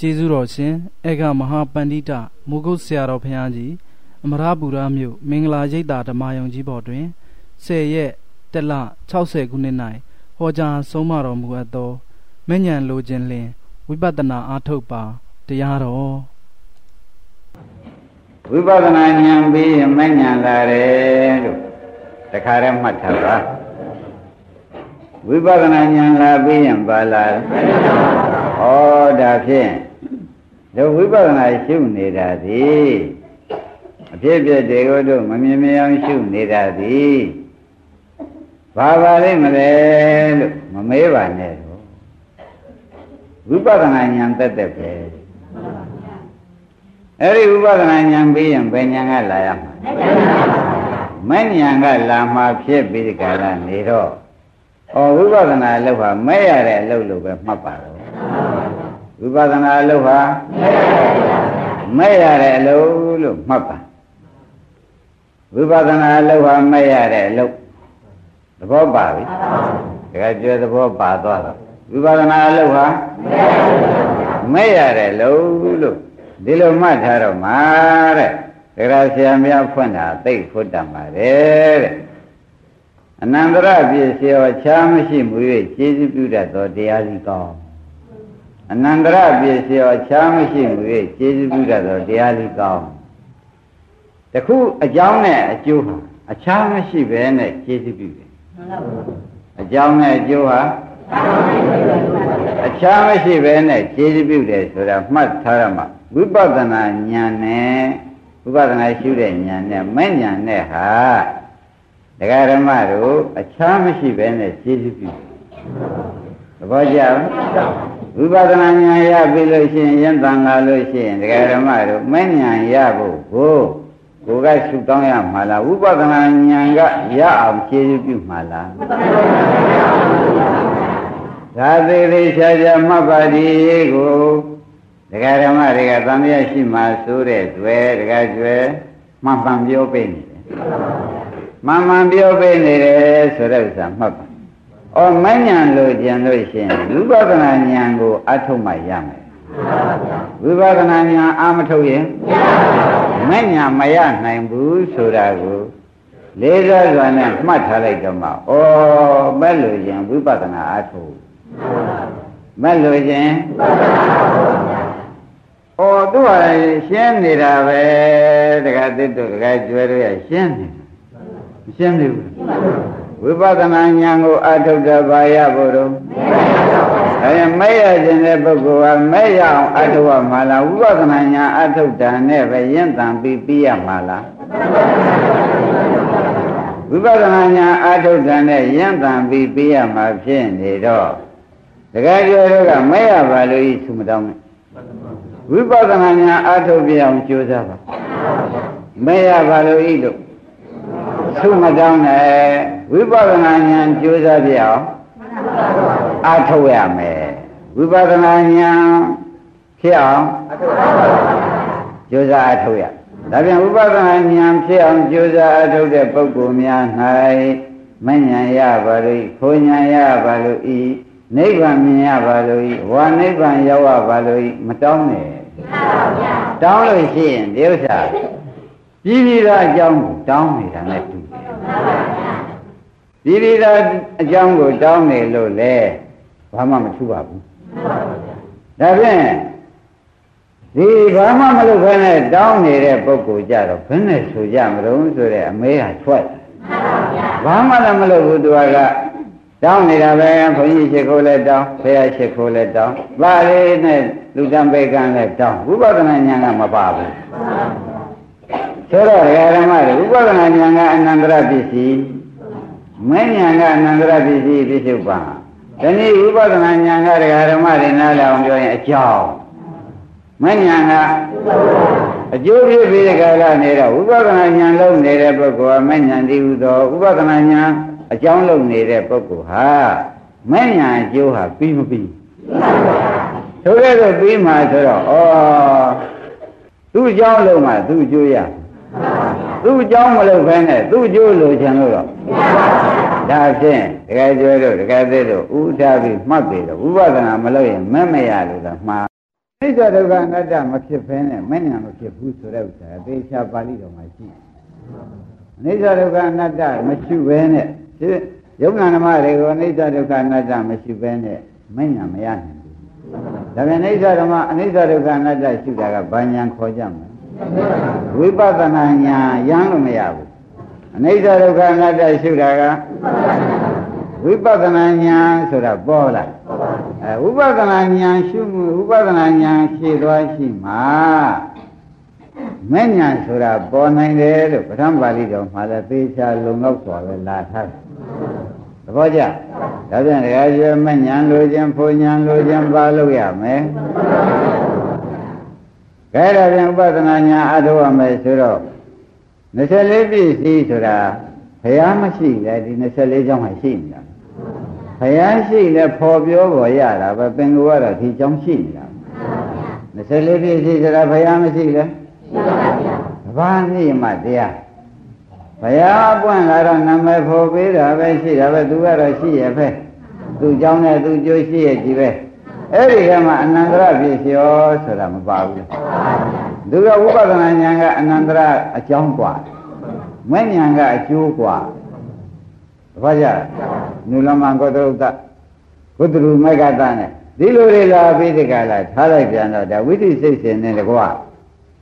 ကျေးဇူးတော်ရှင်အေကမဟာပန္တိတမုဂုတ်ဆရာတော်ဘုရားကြီးအမရပူရမြို့မင်္ဂလာရိပ်သာဓမ္မယုံကြီးဘော်တွင်10ရက်တလ60ခုနှစ်၌ဟောကြားဆုံးမတော်မူအပ်သောမဉ္ဇဉ်လိုခြင်းလင်ဝိပဿနာအားထုတ်ပါတရားတော်ဝိပဿနာဉာဏ်ပြီးရင်မဉ္ဇဉ်လာတယ်လို့တခါတည်းမှတ်ထားပါဝိပဿနာဉာဏ်လာပြီးရင်ပါလာဩဒါဖြင့် တို့ဝိပဿနာရှုနေတာသည်အဖြစ်ဖြစ်တွေကိုတို့မမြင်မြင်အောင်ရှုနေတာသည်ဘာပါလိမ့်မလဲလို့မမေးပါနဲ့တော့ဝိပဿနာဉာဏ်တက်တက်ပဲအဲ့ဒီဝိပဿနာဉာဏ်ပြီးရင်ဘယ်ဉာဏ်ကလာရမှာမဲ့ဉာဏ်ကလာမှဖြစ်ပြီးဒီကလာနေတော့ဩဝိပဿနာအလုပ်ဟာမဲ့ရတဲ့အလုပ်လို့ပဲမှတ်ပါတော့ ဝိပဿနာအလုပ်ဟာမဲ့ရတဲ့အလုပ်လို့မှတ်ပါဝိပဿနာအလုပ်ဟာမဲ့ရတဲ့အလုပ်သဘောပါပြီဒါကကျွဲသဘောပါသွားတော့ဝိပဿနာအလုပ်ဟာမဲ့ရတဲ့အလုပ်လို့ဒီလိုမှတ်ထားတော့မှာတဲ့ဒါကြဆရာများဖွင့်တာသိဖွတ်တတ်ပါတယ်တဲ့အနန္တရပြည့်စေောချားမရှိမှု၍ကျေးဇူးပြုတတ်သောတရားစီကောင်း အနန္တရပြည့်စေောချားမရှိမှု၍ကျေးဇူးပြုတတ်သောတရားစီကောင်းတခုအကြောင်းနဲ့အကျိုးဟာအခြားမရှိဘဲနဲ့ကျေးဇူးပြုတယ်အကြောင်းနဲ့အကျိုးဟာအခြားမရှိဘဲနဲ့ကျေးဇူးပြုတယ်ဆိုတာမှတ်ထားရမှာဝိပဿနာဉာဏ်နဲ့ဝိပဿနာရှုတဲ့ဉာဏ်နဲ့မဲ့ဉာဏ်နဲ့ဟာဒကာဓမ္မတို့အခြားမရှိဘဲနဲ့ကျေးဇူးပြု သဘောကျဝိပဿနာဉာဏ်ရပြီလို့ရှိရင်ယဉ်တန်လာလို့ရှိရင်ဒကာဓမ္မတို့မဲ့ဉာဏ်ရဖို့ကိုကိုကရှုတောင်းရမှာလားဝိပဿနာဉာဏ်ကရအောင်ကျေးဇူးပြုမှာလားသာသေးသေးချာချာမှတ်ပါဒီကိုဒကာဓမ္မတွေကသံဃာရှိမှဆိုတဲ့တွေ့ဒကာကျွဲမှန်မှန်ပြောပေးနေတယ်မှန်မှန်ပြောပေးနေတယ်ဆိုတဲ့ဥစ္စာမှတ်ပါ။ အော်မဉဏ်လို့ကြံလို့ရှိရင်ဝိပဿနာဉာဏ်ကိုအထုတ်မှရမယ်။ဝိပဿနာဉာဏ်အာမထုတ်ရင်မဉဏ်မရနိုင်ဘူးဆိုတာကိုလေးစားစွာနဲ့မှတ်ထားလိုက်တော့မှဩမဲ့လို့ရင်ဝိပဿနာအထုတ်မဲ့လို့ရင်ဩသူကရှင်းနေတာပဲတခါသစ်တို့တခါကျွဲတို့ရရှင်းနေရှင်းနေဘူး ဝိပဿနာဉာဏ်ကိုအထုတ်တပါရဖို့တော့အဲမဲ့ရခြင်းတဲ့ပုဂ္ဂိုလ်ကမဲ့ရအောင်အထုတ်ရမှာလားဝိပဿနာဉာဏ်အထုတ်တာနဲ့ပဲယဉ်တန်ပြီးပြီးရမှာလားဝိပဿနာဉာဏ်အထုတ်တာနဲ့ယဉ်တန်ပြီးပြီးရမှာဖြစ်နေတော့တကယ်ကြောတို့ကမဲ့ရပါလို့ဤသူမတောင်းနဲ့ဝိပဿနာဉာဏ်အထုတ်ပြအောင်ကြိုးစားပါမဲ့ရပါလို့ဤလို့ သုမတောင်းနဲ့ဝိပဿနာဉာဏ်ကြိုးစားပြအောင်အထုတ်ရမယ်ဝိပဿနာဉာဏ်ဖြစ်အောင်ကြိုးစားအထုတ်ရဒါပြန်ဝိပဿနာဉာဏ်ဖြစ်အောင်ကြိုးစားအထုတ်တဲ့ပုဂ္ဂိုလ်များ၌မဉဏ်ရပါလို့ခိုးဉဏ်ရပါလို့ဤနိဗ္ဗာန်မြင်ရပါလို့ဤဝါနိဗ္ဗာန်ရောက်ရပါလို့ဤမတောင်းနဲ့တောင်းလို့ရှိရင်ဒီဥစ္စာပြည်ပြည်သားအကြောင်းကိုတောင်းနေတာနဲ့တူ တယ်ပြည်ပြည်သားအကြောင်းကိုတောင်းနေလို့လေဘာမှမထူပါဘူးဒါဖြင့်ဒီဘာမှမလုပ်ခဲနဲ့တောင်းနေတဲ့ပုဂ္ဂိုလ်ကြတော့ဘယ်နဲ့ဆိုကြမလို့ဆိုတဲ့အမေးဟာထွက်ဘာမှလည်းမလုပ်ဘူးသူကတောင်းနေတာပဲဘုန်းကြီးရှိခိုးလဲတောင်းဘုရားရှိခိုးလဲတောင်းပါလေးနဲ့လူတံပေကံလဲတောင်းဝိပဿနာဉာဏ်ကမပါဘူးဆိုတော့ဓမ္မတွေဥပဒနာဉာဏ်ကအနန္တရပစ္စည်း မဉဏ်ကအနန္တရပစ္စည်းပြစ္ဆုတ်ပါဒီနေ့ဥပဒနာဉာဏ်ကဓမ္မတွေနားလည်အောင်ပြောရင်အကြောင်းမဉဏ်ကအကျိုးဖြစ်ပြီးတဲ့ကာလနေတော့ဥပဒနာဉာဏ်လုံးနေတဲ့ပုဂ္ဂိုလ်ကမဉဏ်တည်ဟူသောဥပဒနာဉာဏ်အကြောင်းလုံးနေတဲ့ပုဂ္ဂိုလ်ဟာမဉဏ်အကျိုးဟာပြီးမပြီးဆိုတဲ့တော့ပြီးမှဆိုတော့ဩသူ့အကြောင်းလုံးမှသူ့အကျိုးရသူ့အကြောင်းမလုပ်ဘဲနဲ့သူ့အကျိုးလိုချင်လို့တော့ ဒါဖြင့်တကယ်ကျွဲတို့တကယ်သေးတို့ဥထားပြီးမှတ်ပြီးတော့ဥပဒနာမလုပ်ရင်မမရလို့တော့မှားအိဋ္ဌဒုက္ခအနတ္တမဖြစ်ဖဲနဲ့မဉ္ဇဏ်မဖြစ်ဘူးဆိုတဲ့ဥစ္စာအသေးချာပါဠိတော်မှာရှိတယ်။အိဋ္ဌဒုက္ခအနတ္တမရှိဘဲနဲ့ဒီယုံနာဓမ္မတွေကိုအိဋ္ဌဒုက္ခအနတ္တမရှိဘဲနဲ့မဉ္ဇဏ်မရနိုင်ဘူး။ဒါပြန်အိဋ္ဌဓမ္မအနိစ္စဒုက္ခအနတ္တရှိတာကဘာညာခေါ်ကြမလဲ။ဝိပဿနာညာရမ်းလို့မရဘူး။အနိစ္စဒုက္ခအနတ္တရှိတာက ဝိပဿနာဉာဏ်ဆိုတာပေါ်လာအဲဝိပဿနာဉာဏ်ရှုမှုဝိပဿနာဉာဏ်ဖြည့်သွားရှိမှာမဲ့ဉာဏ်ဆိုတာပေါ်နိုင်တယ်လို့ပထမပါဠိတော်မှာလည်းသေချာလုံလောက်စွာပဲလာထားတယ်သဘောကျဒါပြန်တရားကျွဲမဲ့ဉာဏ်လိုခြင်းဖို့ဉာဏ်လိုခြင်းပါလို့ရမယ်ကဲဒါပြန်ဥပဒနာညာအထောက်ရမယ်ဆိုတော့24ပြည့်စည်ဆိုတာ ဘုရားမရှိလေဒီ24ကျောင်းမှာရှိနေတာဘုရားရှိလဲဖော်ပြောပေါ်ရတာပဲပင်ကိုကတော့ဒီကျောင်းရှိနေတာ24ပြည့်စည်ဆိုတာဘုရားမရှိလဲရှိပါဗျာဘာနည်းမှတရားဘုရားပွင့်လာတော့နာမည်ဖော်ပေးတာပဲရှိတာပဲသူကတော့ရှိရပဲသူเจ้าနဲ့သူကြိုးရှိရကြည်ပဲအဲ့ဒီကမှအနန္တရပြည့်လျောဆိုတာမပါဘူးသူကဝိပဿနာဉာဏ်ကအနန္တရအကြောင်းกว่า မဲ့ဉာဏ်ကအကျိုးกว่าဘာကြနုလမံကောတရုတ္တဘုဒ္ဓရူမေကတနဲ့ဒီလိုတွေလာပြီးဒီကလာထားလိုက်ပြန်တော့ဒါဝိသိစိတ်စဉ်နဲ့တကွာ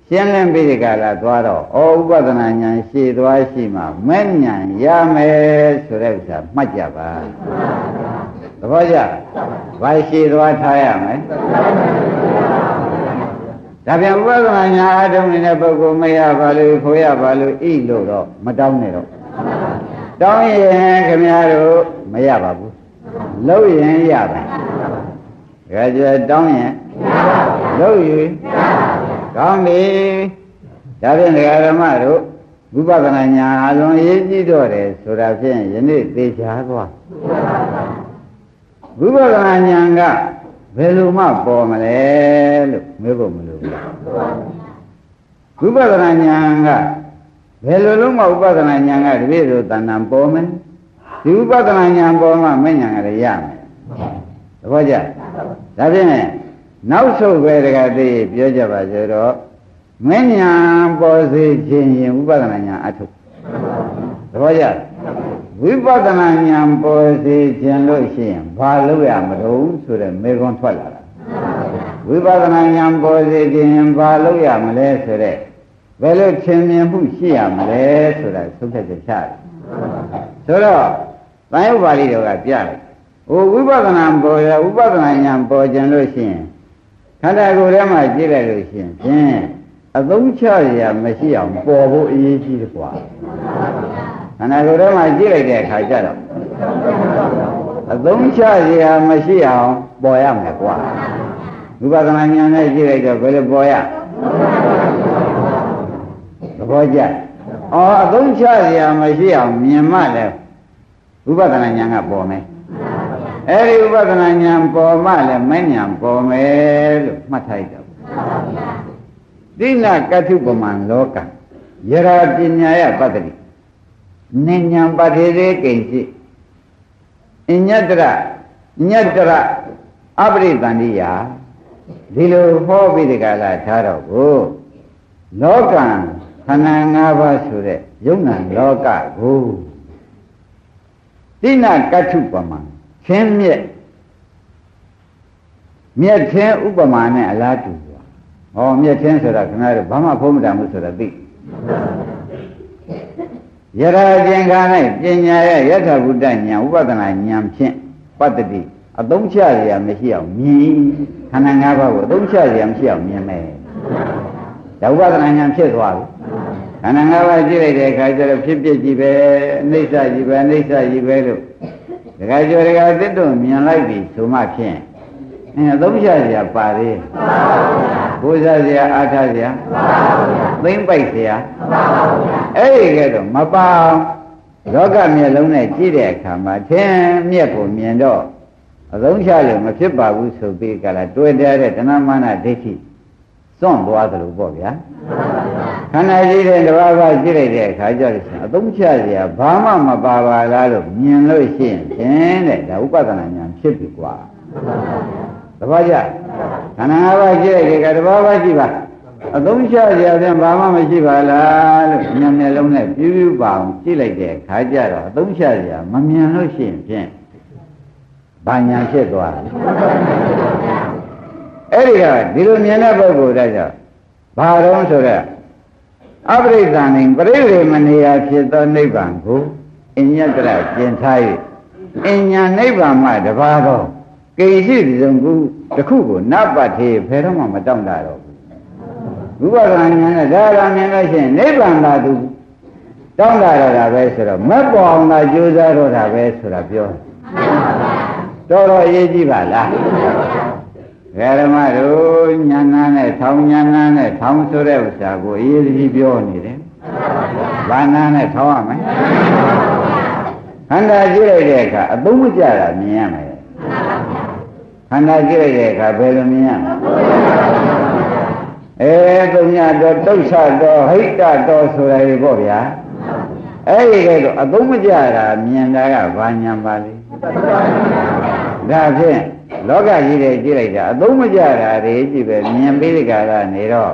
ရှင်းလင်းပြီးဒီကလာသွားတော့ဩဥပဒနာဉာဏ်ရှည်သွားရှိမှမဲ့ဉာဏ်ရမယ်ဆိုတဲ့ဥစ္စာမှတ်ကြပါသဘောကျဘာရှည်သွားထားရမယ် ဒါပြန်ဥပဒနာညာအထုံးနေတဲ့ပုဂ္ဂိုလ်မရပါလို့ခိုးရပါလို့ဣလို့တော့မတောင်းနဲ့တော့တောင်းရင်ခင်ဗျားတို့မရပါဘူးလှုပ်ရင်ရပါဒါကြတောင်းရင်လှုပ်ယူကောင်းပြီဒါဖြင့်ဒကာဓမ္မတို့ဝိပဿနာညာအလုံးရေးကြည့်တော့တယ်ဆိုတာဖြင့်ယနေ့သေချာသွားဝိပဿနာညာက ဘယ်လိုမှပေါ်မလဲလို့မေးဖို့မလိုဘူးဝိပဿနာဉာဏ်ကဘယ်လိုလုံးမဥပဒနာဉာဏ်ကတပည့်တို့တဏ္ဍာပေါ်မယ်ဒီဥပဒနာဉာဏ်ပေါ်မှမဉာဏ်ကလည်းရမယ်သဘောကျဒါဖြင့်နောက်ဆုတ်ပဲတကတည်းပြောကြပါဆိုတော့မဉာဏ်ပေါ်စေခြင်းရင်ဥပဒနာဉာဏ်အထုသဘောကျ ဝိပဿနာဉာဏ်ပေါ်စေခြင်းလို့ရှိရင်ဘာလုပ်ရမလို့ဆိုတဲ့မေခွန်းထွက်လာတာဝိပဿနာဉာဏ်ပေါ်စေခြင်းဘာလုပ်ရမလဲဆိုတဲ့ဘယ်လိုထင်မြင်မှုရှိရမလဲဆိုတာသုံးဖြတ်ချက်ချတယ်ဆိုတော့သံယုတ်ပါဠိတော်ကပြတယ်ဟိုဝိပဿနာပေါ်ရဝိပဿနာဉာဏ်ပေါ်ခြင်းလို့ရှိရင်ခန္ဓာကိုယ်ထဲမှာကြည့်လိုက်လို့ရှိရင်ဖြင့်အသုံးချရမရှိအောင်ပေါ်ဖို့အရေးကြီးတယ်ကွာ ခန္ဓာကိုယ်ထဲမှာကြည့်လိုက်တဲ့အခါကျတော့အသုံးချရမရှိအောင်ပေါ်ရမယ်ကွာဝိပဿနာဉာဏ်နဲ့ကြည့်လိုက်တော့ဘယ်လိုပေါ်ရသဘောကျအော်အသုံးချရမရှိအောင်မြင်မှလည်းဝိပဿနာဉာဏ်ကပေါ်မယ်အဲ့ဒီဥပဒနာဉာဏ်ပေါ်မှလည်းမဉာဏ်ပေါ်မယ်လို့မှတ်ထားကြပါတိနာကထုပမံလောကယရာပညာယပတ္တိ နိညာပတိရေကိဉ္စိအညတရညတရအပရိတန္တိယဒီလိုဟောပြီးဒီကလာထားတော့ကိုလောကံခန္ဓာ၅ပါးဆိုတဲ့ယုံနာလောကကိုတိနာကထုပမံချင်းမြက်မြက်ချင်းဥပမာနဲ့အလားတူပါဟောမြက်ချင်းဆိုတာခင်ဗျားတို့ဘာမှဖုံးမတတ်ဘူးဆိုတာသိ ယရာကျင်္ဂါ၌ပညာရဲ့ယထာဘုဒ္ဓဉာဏ်ဥပဒနာဉာဏ်ဖြင့်ပတ္တိအသုံးချရမရှိအောင်မြင်ခန္ဓာ၅ပါးကိုအသုံးချရမရှိအောင်မြင်မယ်ဒါဥပဒနာဉာဏ်ဖြစ်သွားပြီခန္ဓာ၅ပါးကြည့်လိုက်တဲ့အခါကျတော့ဖြစ်ဖြစ်ကြီးပဲအိဋ္ဌကြီးပဲအိဋ္ဌကြီးပဲလို့ဒကာကျော်ဒကာတစ်တို့မြင်လိုက်ပြီဆိုမှဖြင့် အဲသုံးချစရာပါသေးဘုရားစရာအားထားစရာသိမ့်ပိုက်စရာအဲ့ဒီကဲတော့မပါလောကမျက်လုံးနဲ့ကြည့်တဲ့အခါမှာထင်းမြက်ကိုမြင်တော့အသုံးချလို့မဖြစ်ပါဘူးဆိုပြီးကြလားတွေ့တဲ့တဏမာနဒိဋ္ဌိစွန့်သွားသလိုပေါ့ဗျာခန္ဓာကြီးတဲ့တဘာဝကြည့်လိုက်တဲ့အခါကျတော့အသုံးချစရာဘာမှမပါပါလားလို့မြင်လို့ရှိရင်ဖြင့်တဲ့ဒါဥပဒနာဉာဏ်ဖြစ်ပြီကွာ သဘောကျခန္ဓာ၅ပါးကြည့်လိုက်ကြတဘာဝကြည့်ပါအသုံးချစရာပြန်ဘာမှမရှိပါလားလို့ဉာဏ်မျက်လုံးနဲ့ပြူးပြူးပါအောင်ကြည့်လိုက်တဲ့အခါကျတော့အသုံးချစရာမမြင်လို့ရှိရင်ဖြင့်ဘာညာဖြစ်သွားတယ်အဲ့ဒီကဒီလိုမြင်တဲ့ပုဂ္ဂိုလ်တဲ့ကြောင့်ဘာတော့ဆိုတော့အပရိသန္တိပရိရေမနေယဖြစ်သောနိဗ္ဗာန်ကိုအညတရကျင်ထား၍အညာနိဗ္ဗာန်မှတပါတော့ ကိရှိဒီစုံကူတစ်ခုကိုနတ်ပတ်သေးဖယ်တော့မှမတောင့်တာတော့ဘူးဝိပဿနာဉာဏ်နဲ့ဒါရမြင်လို့ရှိရင်နိဗ္ဗာန်သာသူတောင့်တာရတာပဲဆိုတော့မက်ပေါ်အောင်သာကြိုးစားတော့တာပဲဆိုတာပြောတော်တော်အရေးကြီးပါလားဓမ္မတို့ညာနာနဲ့ထောင်ညာနာနဲ့ထောင်ဆိုတဲ့ဥစ္စာကိုအရေးကြီးပြောနေတယ်။ဘာနာနဲ့ထောင်ရမယ်။ခန္ဓာကြည့်လိုက်တဲ့အခါအသုံးမကျတာမြင်ရမယ်။ ခန္ဓာကြည့်လိုက်တဲ့အခါဘယ်လိုမြင်ရမလဲ။အဲသုံးညတော့တုတ်ဆတော့ဟိတတော့ဆိုရည်ပေါ့ဗျာ။အဲ့ဒီကတော့အသုံးမကျတာမြင်တာကဘာညာပါလဲ။ဒါဖြင့်လောကကြီးတွေကြည့်လိုက်တာအသုံးမကျတာတွေကြည့်ပဲမြင်ပြီးဒီကရနေတော့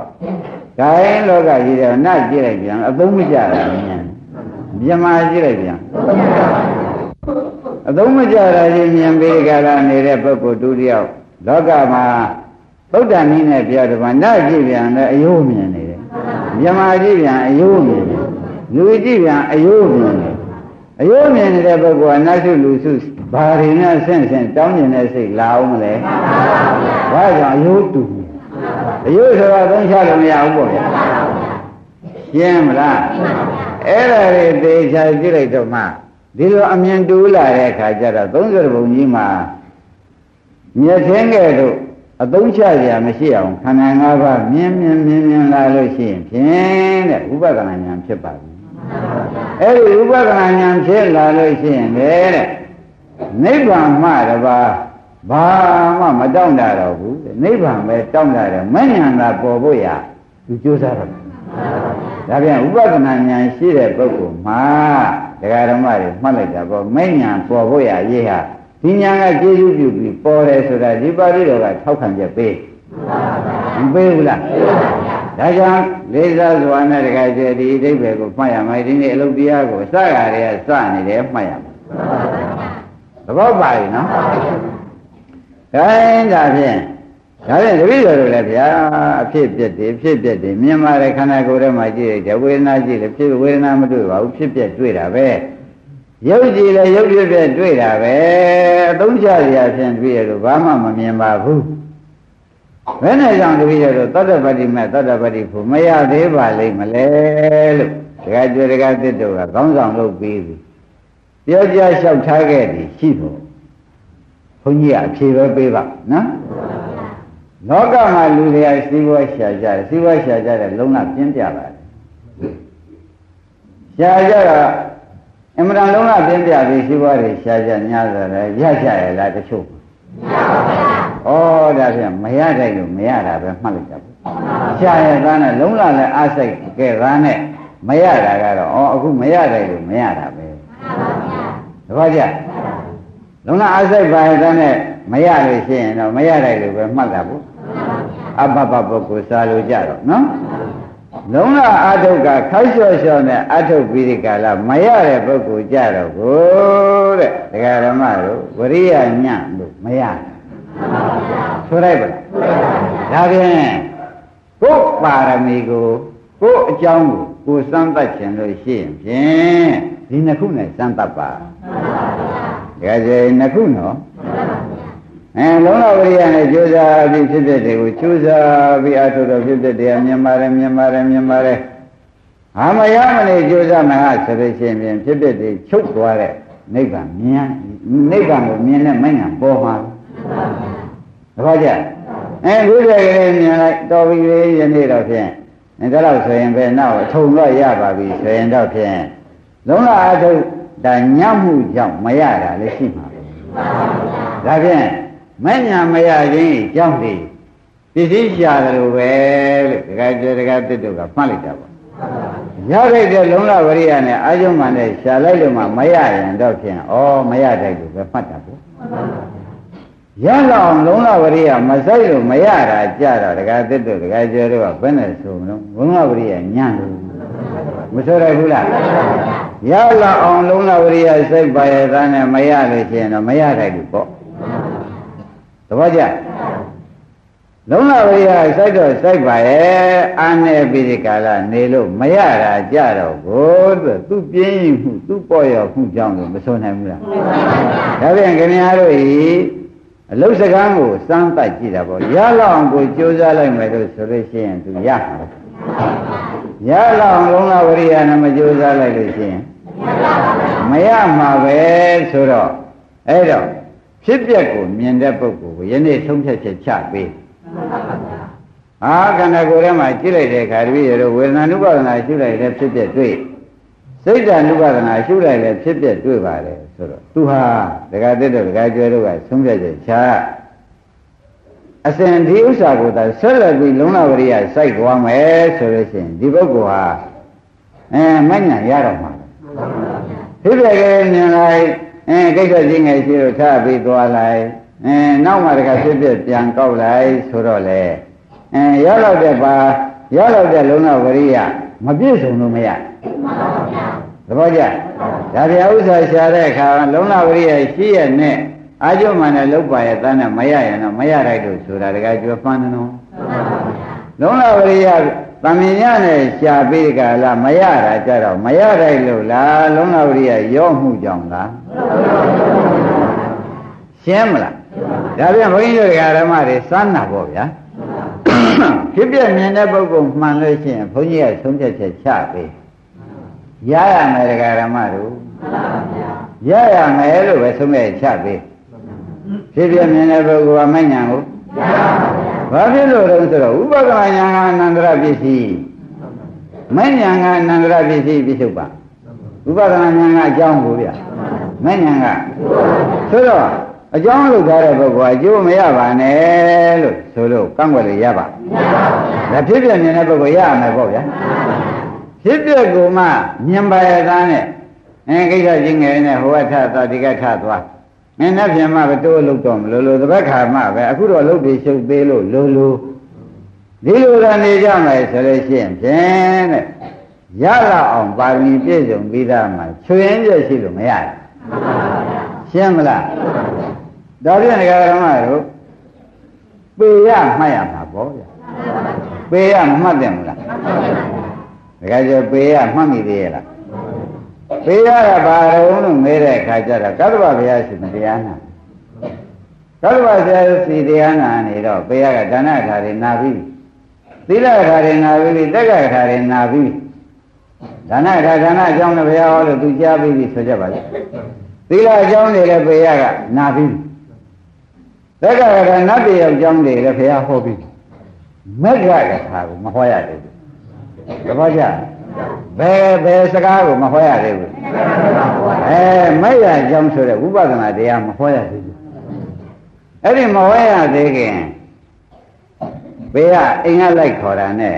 ဒါရင်လောကကြီးတွေနတ်ကြည့်လိုက်ပြန်အသုံးမကျတာမြင်မြမကြည့်လိုက်ပြန် အသုံးမကျတာကြီးမြင်ပြီးဒီကရနေတဲ့ပုဂ္ဂိုလ်တူတယောက်လောကမှာသုဒ္ဓနည်းနဲ့ပြောတယ်မှာနတ်ကြည့်ပြန်လည်းအယိုးမြင်နေတယ်မြမကြည့်ပြန်အယိုးမြင်တယ်လူကြည့်ပြန်အယိုးမြင်တယ်အယိုးမြင်နေတဲ့ပုဂ္ဂိုလ်ကနတ်စုလူစုဘာတွေနဲ့ဆင့်ဆင့်တောင်းကျင်တဲ့စိတ်လာအောင်မလဲဘာကြောင့်အယိုးတူအယိုးဆိုတာသုံးချလို့မရဘူးပေါ့ဗျာရှင်းမလားအဲ့ဒါတွေသေချာကြည့်လိုက်တော့မှ ဒီလိုအမြင်တူလာတဲ့အခါကျတော့30ဘုံကြီးမှာမြက်ချင်းကဲ့သို့အသုံးချစရာမရှိအောင်ခန္ဓာ၅ပါးမြင်မြင်မြင်မြင်လာလို့ရှိရင်ဖြင့်တဲ့ဥပဒနာဉာဏ်ဖြစ်ပါပြီအဲ့ဒီဥပဒနာဉာဏ်ဖြစ်လာလို့ရှိရင်လေတဲ့နိဗ္ဗာန်မှတပါးဘာမှမတောင့်တတော့ဘူးနိဗ္ဗာန်ပဲတောင့်တတယ်မဉဏ်သာပေါ်ဖို့ရသူကြိုးစားတော့ဒါပြန်ဥပဒနာဉာဏ်ရှိတဲ့ပုဂ္ဂိုလ်မှာ တရားဓမ္မတွေမှတ်လိုက်တာပေါ့မဉဏ်ပေါ်ဖို့ရရေးဟာဒီဉာဏ်ကကျေးဇူးပြုပြီးပေါ်တယ်ဆိုတာဒီပါဠိတော်ကထောက်ခံချက်ပေးမပေးဘူးလားဒါကြောင့်လေးစားစွာနဲ့တခါကျဒီအဓိပ္ပာယ်ကိုမှတ်ရမယ်ဒီနေ့အလုပ်တရားကိုစရတဲ့စနေတယ်မှတ်ရမယ်သဘောပါပြီနော်ခိုင်းဒါဖြင့် ဒါဖြင့်တပည့်တော်တို့လည်းဗျာအဖြစ်ပြက်တယ်ဖြစ်ပြက်တယ်မြင်ပါတယ်ခန္ဓာကိုယ်ထဲမှာကြည့်တယ်ဝေဒနာကြည့်တယ်ဖြစ်ဝေဒနာမတွေ့ပါဘူးဖြစ်ပြက်တွေ့တာပဲရုပ်ကြည့်လဲရုပ်ဖြစ်ပြက်တွေ့တာပဲအသုံးချရဖြင့်တွေ့ရလို့ဘာမှမမြင်ပါဘူးဘယ်နဲ့ကြောင့်တပည့်တော်သတ္တပတ္တိမဲ့သတ္တပတ္တိဖို့မရသေးပါလိမ့်မလဲလို့ဒကာကျွေဒကာတစ်တို့ကခေါင်းဆောင်လုပ်ပြီးပြီပြောကြလျှောက်ထားခဲ့သည်ရှိဖို့ဘုန်းကြီးကအဖြေပဲပေးပါနော် လောကမှာလူတွေကစီးပွားရှာကြတယ်စီးပွားရှာကြတယ်လုံးဝပြင်းပြပါတယ်ရှာကြတော့အမှန်တန်လုံးဝပြင်းပြပြီးစီးပွားတွေရှာကြညာဆိုတယ်ရကြရလားတချို့မရပါဘူးဩဒါဖြင့်မရတဲ့လို့မရတာပဲမှတ်လိုက်ကြပါရှာရသားနဲ့လုံးဝလည်းအားစိတ်ကဲသားနဲ့မရတာကတော့ဩအခုမရတဲ့လို့မရတာပဲတပည့်ကြလုံးဝအားစိတ်ပါရတဲ့နဲ့မရလို့ရှိရင်တော့မရတဲ့လို့ပဲမှတ်တာဘူး အပပပုဂ္ဂိုလ်စာလို့ကြတော့နော်လုံးဝအာထုတ်ကခိုက်လျှော့လျှော့နဲ့အထုတ်ပြီးဒီကလာမရတဲ့ပုဂ္ဂိုလ်ကြတော့ကိုတဲ့ဒကာဓမ္မတို့ဝရိယညံ့လို့မရဆိုလိုက်ပါဒါဖြင့်ကိုယ်ပါရမီကိုကိုယ်အကြောင်းကိုကိုယ်စမ်းသပ်ခြင်းလို့ရှိရင်ဖြင့်ဒီနှစ်ခုနဲ့စမ်းသပ်ပါဒကာကျေနှစ်ခုနော် အဲလုံးဝဝိရိယနဲ့ကြိုးစားပြီးဖြစ်ဖြစ်တွေကိုကြိုးစားပြီးအထုတော်ဖြစ်ဖြစ်တရားမြင်ပါတယ်မြင်ပါတယ်မြင်ပါတယ်ဟာမရမနေကြိုးစားမှာဆိုလို့ရှိရင်ဖြစ်ဖြစ်တွေချုပ်သွားတဲ့နိဗ္ဗာန်မြင်နိဗ္ဗာန်ကိုမြင်တဲ့မဉ္ဇဉ်ပေါ်မှာတခါကြအဲဘုရားကလေးမြင်လိုက်တော်ပြီလေယနေ့တော့ဖြင့်ဒါတော့ဆိုရင်ပဲနောက်အထုံတော့ရပါပြီဆိုရင်တော့ဖြင့်လုံးဝအထုဒါညမှုကြောင့်မရတာလည်းရှိမှာဒါဖြင့် မညာမရခြင်းကြောင့်ဒီပစ္စည်းရှာတယ်လို့ပဲလို့ဒကာကျေဒကာတစ်တို့ကမှတ်လိုက်တာပေါ့ရခဲ့တဲ့လုံလဝရိယနဲ့အာယုံမှနဲ့ရှာလိုက်လို့မှမရရင်တော့ဖြင့်ဩမရတဲ့လို့ပဲမှတ်တာပေါ့ရလောက်အောင်လုံးလဝရိယမဆိုင်လို့မရတာကြတော့ဒကာသစ်တို့ဒကာကျော်တို့ကဘယ်နဲ့ဆိုမလို့ဘုံလဝရိယညံ့လို့မဆိုရဘူးလားရလောက်အောင်လုံးလဝရိယစိတ်ပါရသားနဲ့မရလို့ရှိရင်တော့မရနိုင်ဘူးပေါ့သ ဘောကျလုံးလဝရိယစိုက်တော့စိုက်ပါရဲ့အာနေပိဒီကာလနေလို့မရတာကြတော့ကိုသူသူပြင်းရင်မှုသူပေါ်ရမှုကြောင့်လို့မဆိုနိုင်ဘူးလားဒါပြန်ခင်ဗျားတို့ဤအလုစကမ်းကိုစမ်းပတ်ကြည့်တာပေါ့ရလောက်အောင်ကိုကြိုးစားလိုက်မယ်လို့ဆိုလို့ရှိရင်သူရမှာရလောက်အောင်လုံးလဝရိယနဲ့မကြိုးစားလိုက်လို့ရှိရင်မရမှာပဲဆိုတော့အဲ့တော့ ဖြစ်ပျက်ကိုမြင်တဲ့ပုဂ္ဂိုလ်ကိုယနေ့ဆုံးဖြတ်ချက်ချပေးဟာခန္ဓာကိုယ်ထဲမှာကြည့်လိုက်တဲ့အခါတပည့်ရဝေဒနာနုပါဒနာရှုလိုက်တဲ့ဖြစ်ပျက်တွေ့စိတ်ဓာနုပါဒနာရှုလိုက်တဲ့ဖြစ်ပျက်တွေ့ပါတယ်ဆိုတော့သူဟာဒကာတက်တော့ဒကာကျွဲတို့ကဆုံးဖြတ်ချက်ချအစဉ်ဒီဥစ္စာကိုသာဆက်လက်ပြီးလုံလဝရိယစိုက်သွားမယ်ဆိုလို့ရှိရင်ဒီပုဂ္ဂိုလ်ဟာအဲမညံရတော့မှာဖြစ်ပြခဲ့မြင်လိုက် အဲကိစ္စချင်းငယ်ရှိလို့ထားပြီးသွားလိုက်အဲနောက်မှတခါဖြစ်ဖြစ်ပြန်ကောက်လိုက်ဆိုတော့လေအဲရောက်တော့တဲ့ပါရောက်တော့တဲ့လုံလဝရိယမပြည့်စုံလို့မရသဘောကျဒါပြဥစ္စာရှာတဲ့အခါလုံလဝရိယရှိရနဲ့အာကျုံမှနဲ့လုတ်ပါရဲ့တန်းနဲ့မရရင်တော့မရလိုက်လို့ဆိုတာတကယ်ကျွမ်းတယ်နော်လုံလဝရိယတမင်ညနဲ့ရှာပြီးကြလားမရတာကြတော့မရလိုက်လို့လားလုံလဝရိယရောမှုကြောင့်လား ရှင်းမလားဒါပြန်ဘုန်းကြီးတို့ဓမ္မတွေစမ်းတာပေါ့ဗျာဖြစ်ပြမြင်တဲ့ပုဂ္ဂိုလ်မှန်လို့ရှိရင်ဘုန်းကြီးကဆုံးဖြတ်ချက်ချပေးရရမယ်ဓမ္မတို့ရရမယ်လို့ပဲဆုံးဖြတ်ချပေးဖြစ်ပြမြင်တဲ့ပုဂ္ဂိုလ်ကမညံကိုဘာဖြစ်လို့လဲဆိုတော့ဥပဒနာညာကအနန္တရပစ္စည်းမဉ္ဇဏ်ကအနန္တရပစ္စည်းပြစ္ဆုတ်ပါဥပဒနာညာကအကြောင်းကိုဗျ မဉ္ဇဏ်ကဆိုတော့အကြောင်းလုပ်ထားတဲ့ပုဂ္ဂိုလ်အကျိုးမရပါနဲ့လို့ဆိုလို့ကန့်ကွက်လို့ရပါမရပါဘူးဒါဖြစ်ပြမြင်တဲ့ပုဂ္ဂိုလ်ရရမယ်ပေါ့ဗျာဖြစ်ပြကိုမှမြင်ပါရသားနဲ့အဲကိစ္စချင်းငယ်နဲ့ဟိုကထသွားဒီကထသွားမင်းနဲ့ပြန်မှဘတိုးလို့တော့မလို့လို့တပတ်ခါမှပဲအခုတော့လုတ်ပြီးရှုပ်သေးလို့လိုလိုဒီလိုရနေကြမယ်ဆိုလို့ရှိရင်ဖြင့်တဲ့ရလာအောင်ပါရမီပြည့်စုံပြီးသားမှာချွေရင်ပြည့်ရှိလို့မရဘူး ရှင်းမလားဒါပြန်ဒကာရမတို့ပေရမှတ်ရမှာပေါ့ဗျာပေရမှတ်တယ်မလားဒကာကျော်ပေရမှတ်မိသေးရဲ့လားပေရကဘာရုံလို့မေးတဲ့အခါကျတော့ကတ္တဗဘုရားရှိမတရားနာကတ္တဗဘုရားရှိတရားနာနေတော့ပေရကဒါနအခါတွေနာပြီးသီလအခါတွေနာပြီးတက္ကအခါတွေနာပြီးဒါနအခါဒါနအကြောင်းနဲ့ဘုရားဟောလို့သူကြားပြီးပြီဆိုကြပါလေ သီလအကြောင်းတွေလည်းပေရကနာပြီးသက္ကရကနတ်ပြည်ရောက်ကြောင်းတွေလည်းဘုရားဟောပြီးမက်ကကထာကိုမဟောရသေးဘူးတပည့်ကြဘယ်ဘယ်စကားကိုမဟောရသေးဘူးအဲမက်ရကြောင်းဆိုတဲ့ဝိပဿနာတရားမဟောရသေးဘူးအဲ့ဒီမဟောရသေးခင်ဘေးကအိမ်ကလိုက်ခေါ်တာနဲ့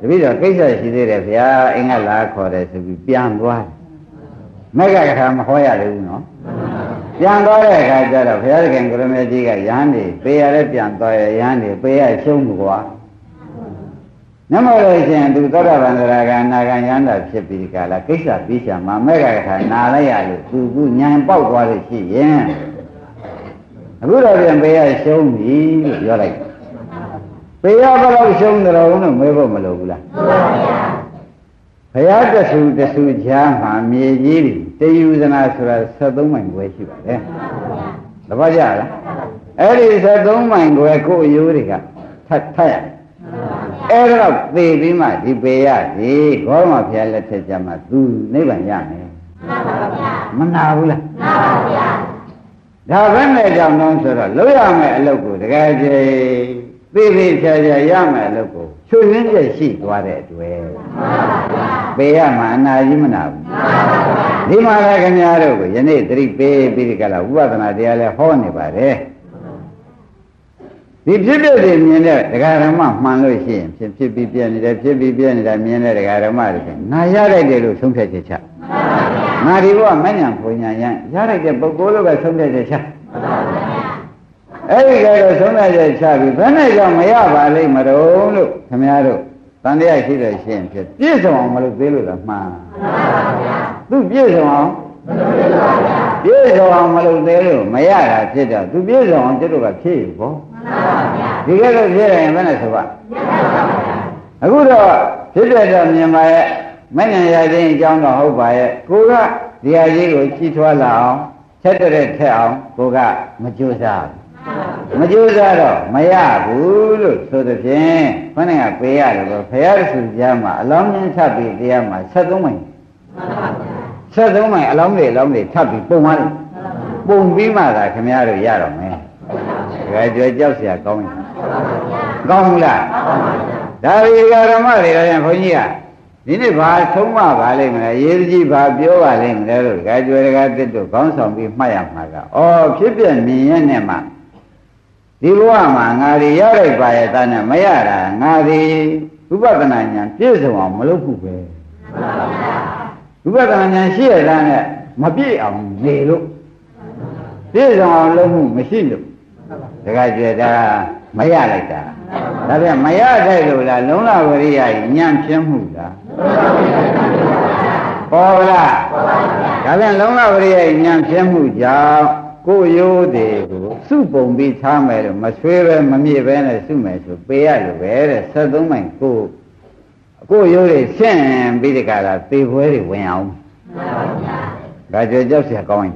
တပည့်တော်ကိစ္စရှိသေးတယ်ဗျာအိမ်ကလာခေါ်တယ်ဆိုပြီးပြန်သွားတယ် မက်ကကထာမဟောရသေးဘူးနော်ပြန်သွားတဲ့အခါကျတော့ဘုရားသခင်ကိုရမေကြီးကရဟန်းနေပေးရတဲ့ပြန်သွားရရဟန်းနေပေးရရှုံးမှုကွာနမလို့ရှင်သူသောတာပန်သရဂာနာဂံယန္တာဖြစ်ပြီးကြလားကိစ္စပြီးချာမှာမဲ့ကခါနာလိုက်ရလို့သူကညံပေါက်သွားလို့ရှိရင်အခုတော့ပြန်ပေးရရှုံးပြီလို့ပြောလိုက်ပေးရဘယ်တော့ရှုံးတယ်လို့မေးဖို့မလိုဘူးလားဘုရားတဆူတဆူချာမှာမြေကြီးတွေ တယူဇနာဆိုတာ73မိုင်ခွဲရှိပါတယ်။တပတ်ကြလား။အဲ့ဒီ73မိုင်ခွဲကိုအယိုးတွေကထပ်ထပ်ရ။အဲ့တော့သေပြီးမှဒီပေရဒီဘောမဘုရားလက်ထက်ကျမှသူနိဗ္ဗာန်ရမယ်။မှန်ပါဗျာ။မနာဘူးလား။မှန်ပါဗျာ။ဒါပဲနဲ့ကြောင့်တော့ဆိုတော့လောက်ရမယ်အလုပ်ကိုတကယ်ကြည်သိသိချာချာရမယ်အလုပ်ကိုချွေရင်းချက်ရှိသွားတဲ့အတွက်မှန်ပါဗျာ ပေရမှာအနာကြီးမနာဘူးဒီမှာလည်းခင်ဗျားတို့ကိုယနေ့သတိပေးပြီးဒီကလာဝိပဿနာတရားလည်းဟောနေပါတယ်ဒီဖြစ်ဖြစ်တွေမြင်တဲ့ဒကာဓမ္မမှန်လို့ရှိရင်ဖြစ်ဖြစ်ပြီးပြနေတယ်ဖြစ်ပြီးပြနေတာမြင်တဲ့ဒကာဓမ္မတွေငါရလိုက်တယ်လို့ဆုံးဖြတ်ချက်ချငါဒီဘဝမညံပုံညာရရလိုက်တဲ့ပုဂ္ဂိုလ်လို့ပဲဆုံးဖြတ်ချက်ချအဲ့ဒီကတော့သုံးတဲ့ချက်ချပြီးဘယ်နဲ့ကြောင့်မရပါလိမ့်မတော်လို့ခင်ဗျားတို့ တန်တရားရှိတဲ့ရှင်းဖြစ်ပြည့်စုံအောင်မလုပ်သေးလို့လားမှန်သူပြည့်စုံအောင်ပြည့်စုံအောင်မလုပ်သေးလို့မရတာဖြစ်တော့သူပြည့်စုံအောင်ကျွတ်တို့ကဖြည့်ယူပေါ့ဒီကဲလို့ဖြည့်ရင်ဘယ်နဲ့ဆိုပါအခုတော့ဖြစ်တဲ့တော့မြင်ပါရဲ့မဉ္ဇဉ်ရခြင်းအကြောင်းတော့ဟုတ်ပါရဲ့ကိုကဒီဟာကြီးကိုကြီးထွားလာအောင်ချက်တဲ့ထက်အောင်ကိုကမကြိုးစား မကြိုးစားတော့မရဘူးလို့ဆိုသဖြင့်ခொနဲ့ကပေးရတယ်လို့ဖရာစုကြားမှာအလောင်းင်းထပ်ပြီးတရားမှာ73မိုင်73မိုင်အလောင်းတွေအလောင်းတွေထပ်ပြီးပုံသွားတယ်ပုံပြီးမှသာခင်ဗျားတို့ရတော့မယ်ဒါကြွယ်ကြောက်เสียကောင်းရင်ကောင်းဘူးလားဒါဒီကဓမ္မတွေကရင်ဘုန်းကြီးကဒီနေ့ဘာဆုံးမပါလိမ့်မလဲရေးကြီးဘာပြောပါလိမ့်မလဲလို့ဒါကြွယ်ကတစ်တို့ခေါင်းဆောင်ပြီးမှတ်ရမှာကဩဖြစ်ပြမြင်ရနဲ့မှ ဒီဘဝမှာငါတွေရလိုက်ပါရဲ့သားနဲ့မရတာငါတွေဥပဒနာညာပြည့်စုံအောင်မလုပ်ဘူးပဲဥပဒနာညာရှိရတဲ့နဲ့မပြည့်အောင်နေလို့ပြည့်စုံအောင်လုပ်မှုမရှိလို့တခါကျတာမရလိုက်တာဒါပြန်မရတဲ့လို့လားလုံလဝရိယညံပြင်းမှုလားပေါ်လားဒါပြန်လုံလဝရိယညံပြင်းမှုကြောင့် ကိုရိုးတွေကိုစုပုံပြီးထားမယ်လို့မဆွေးပဲမမြစ်ပဲနဲ့စုမယ်ဆိုပေးရလို့ပဲတဲ့73မိုင်ကိုကိုရိုးတွေဆင့်ပြီးတကလားသေပွဲတွေဝင်အောင်ဒါကြောက်ကြောက်เสียကောင်းရင်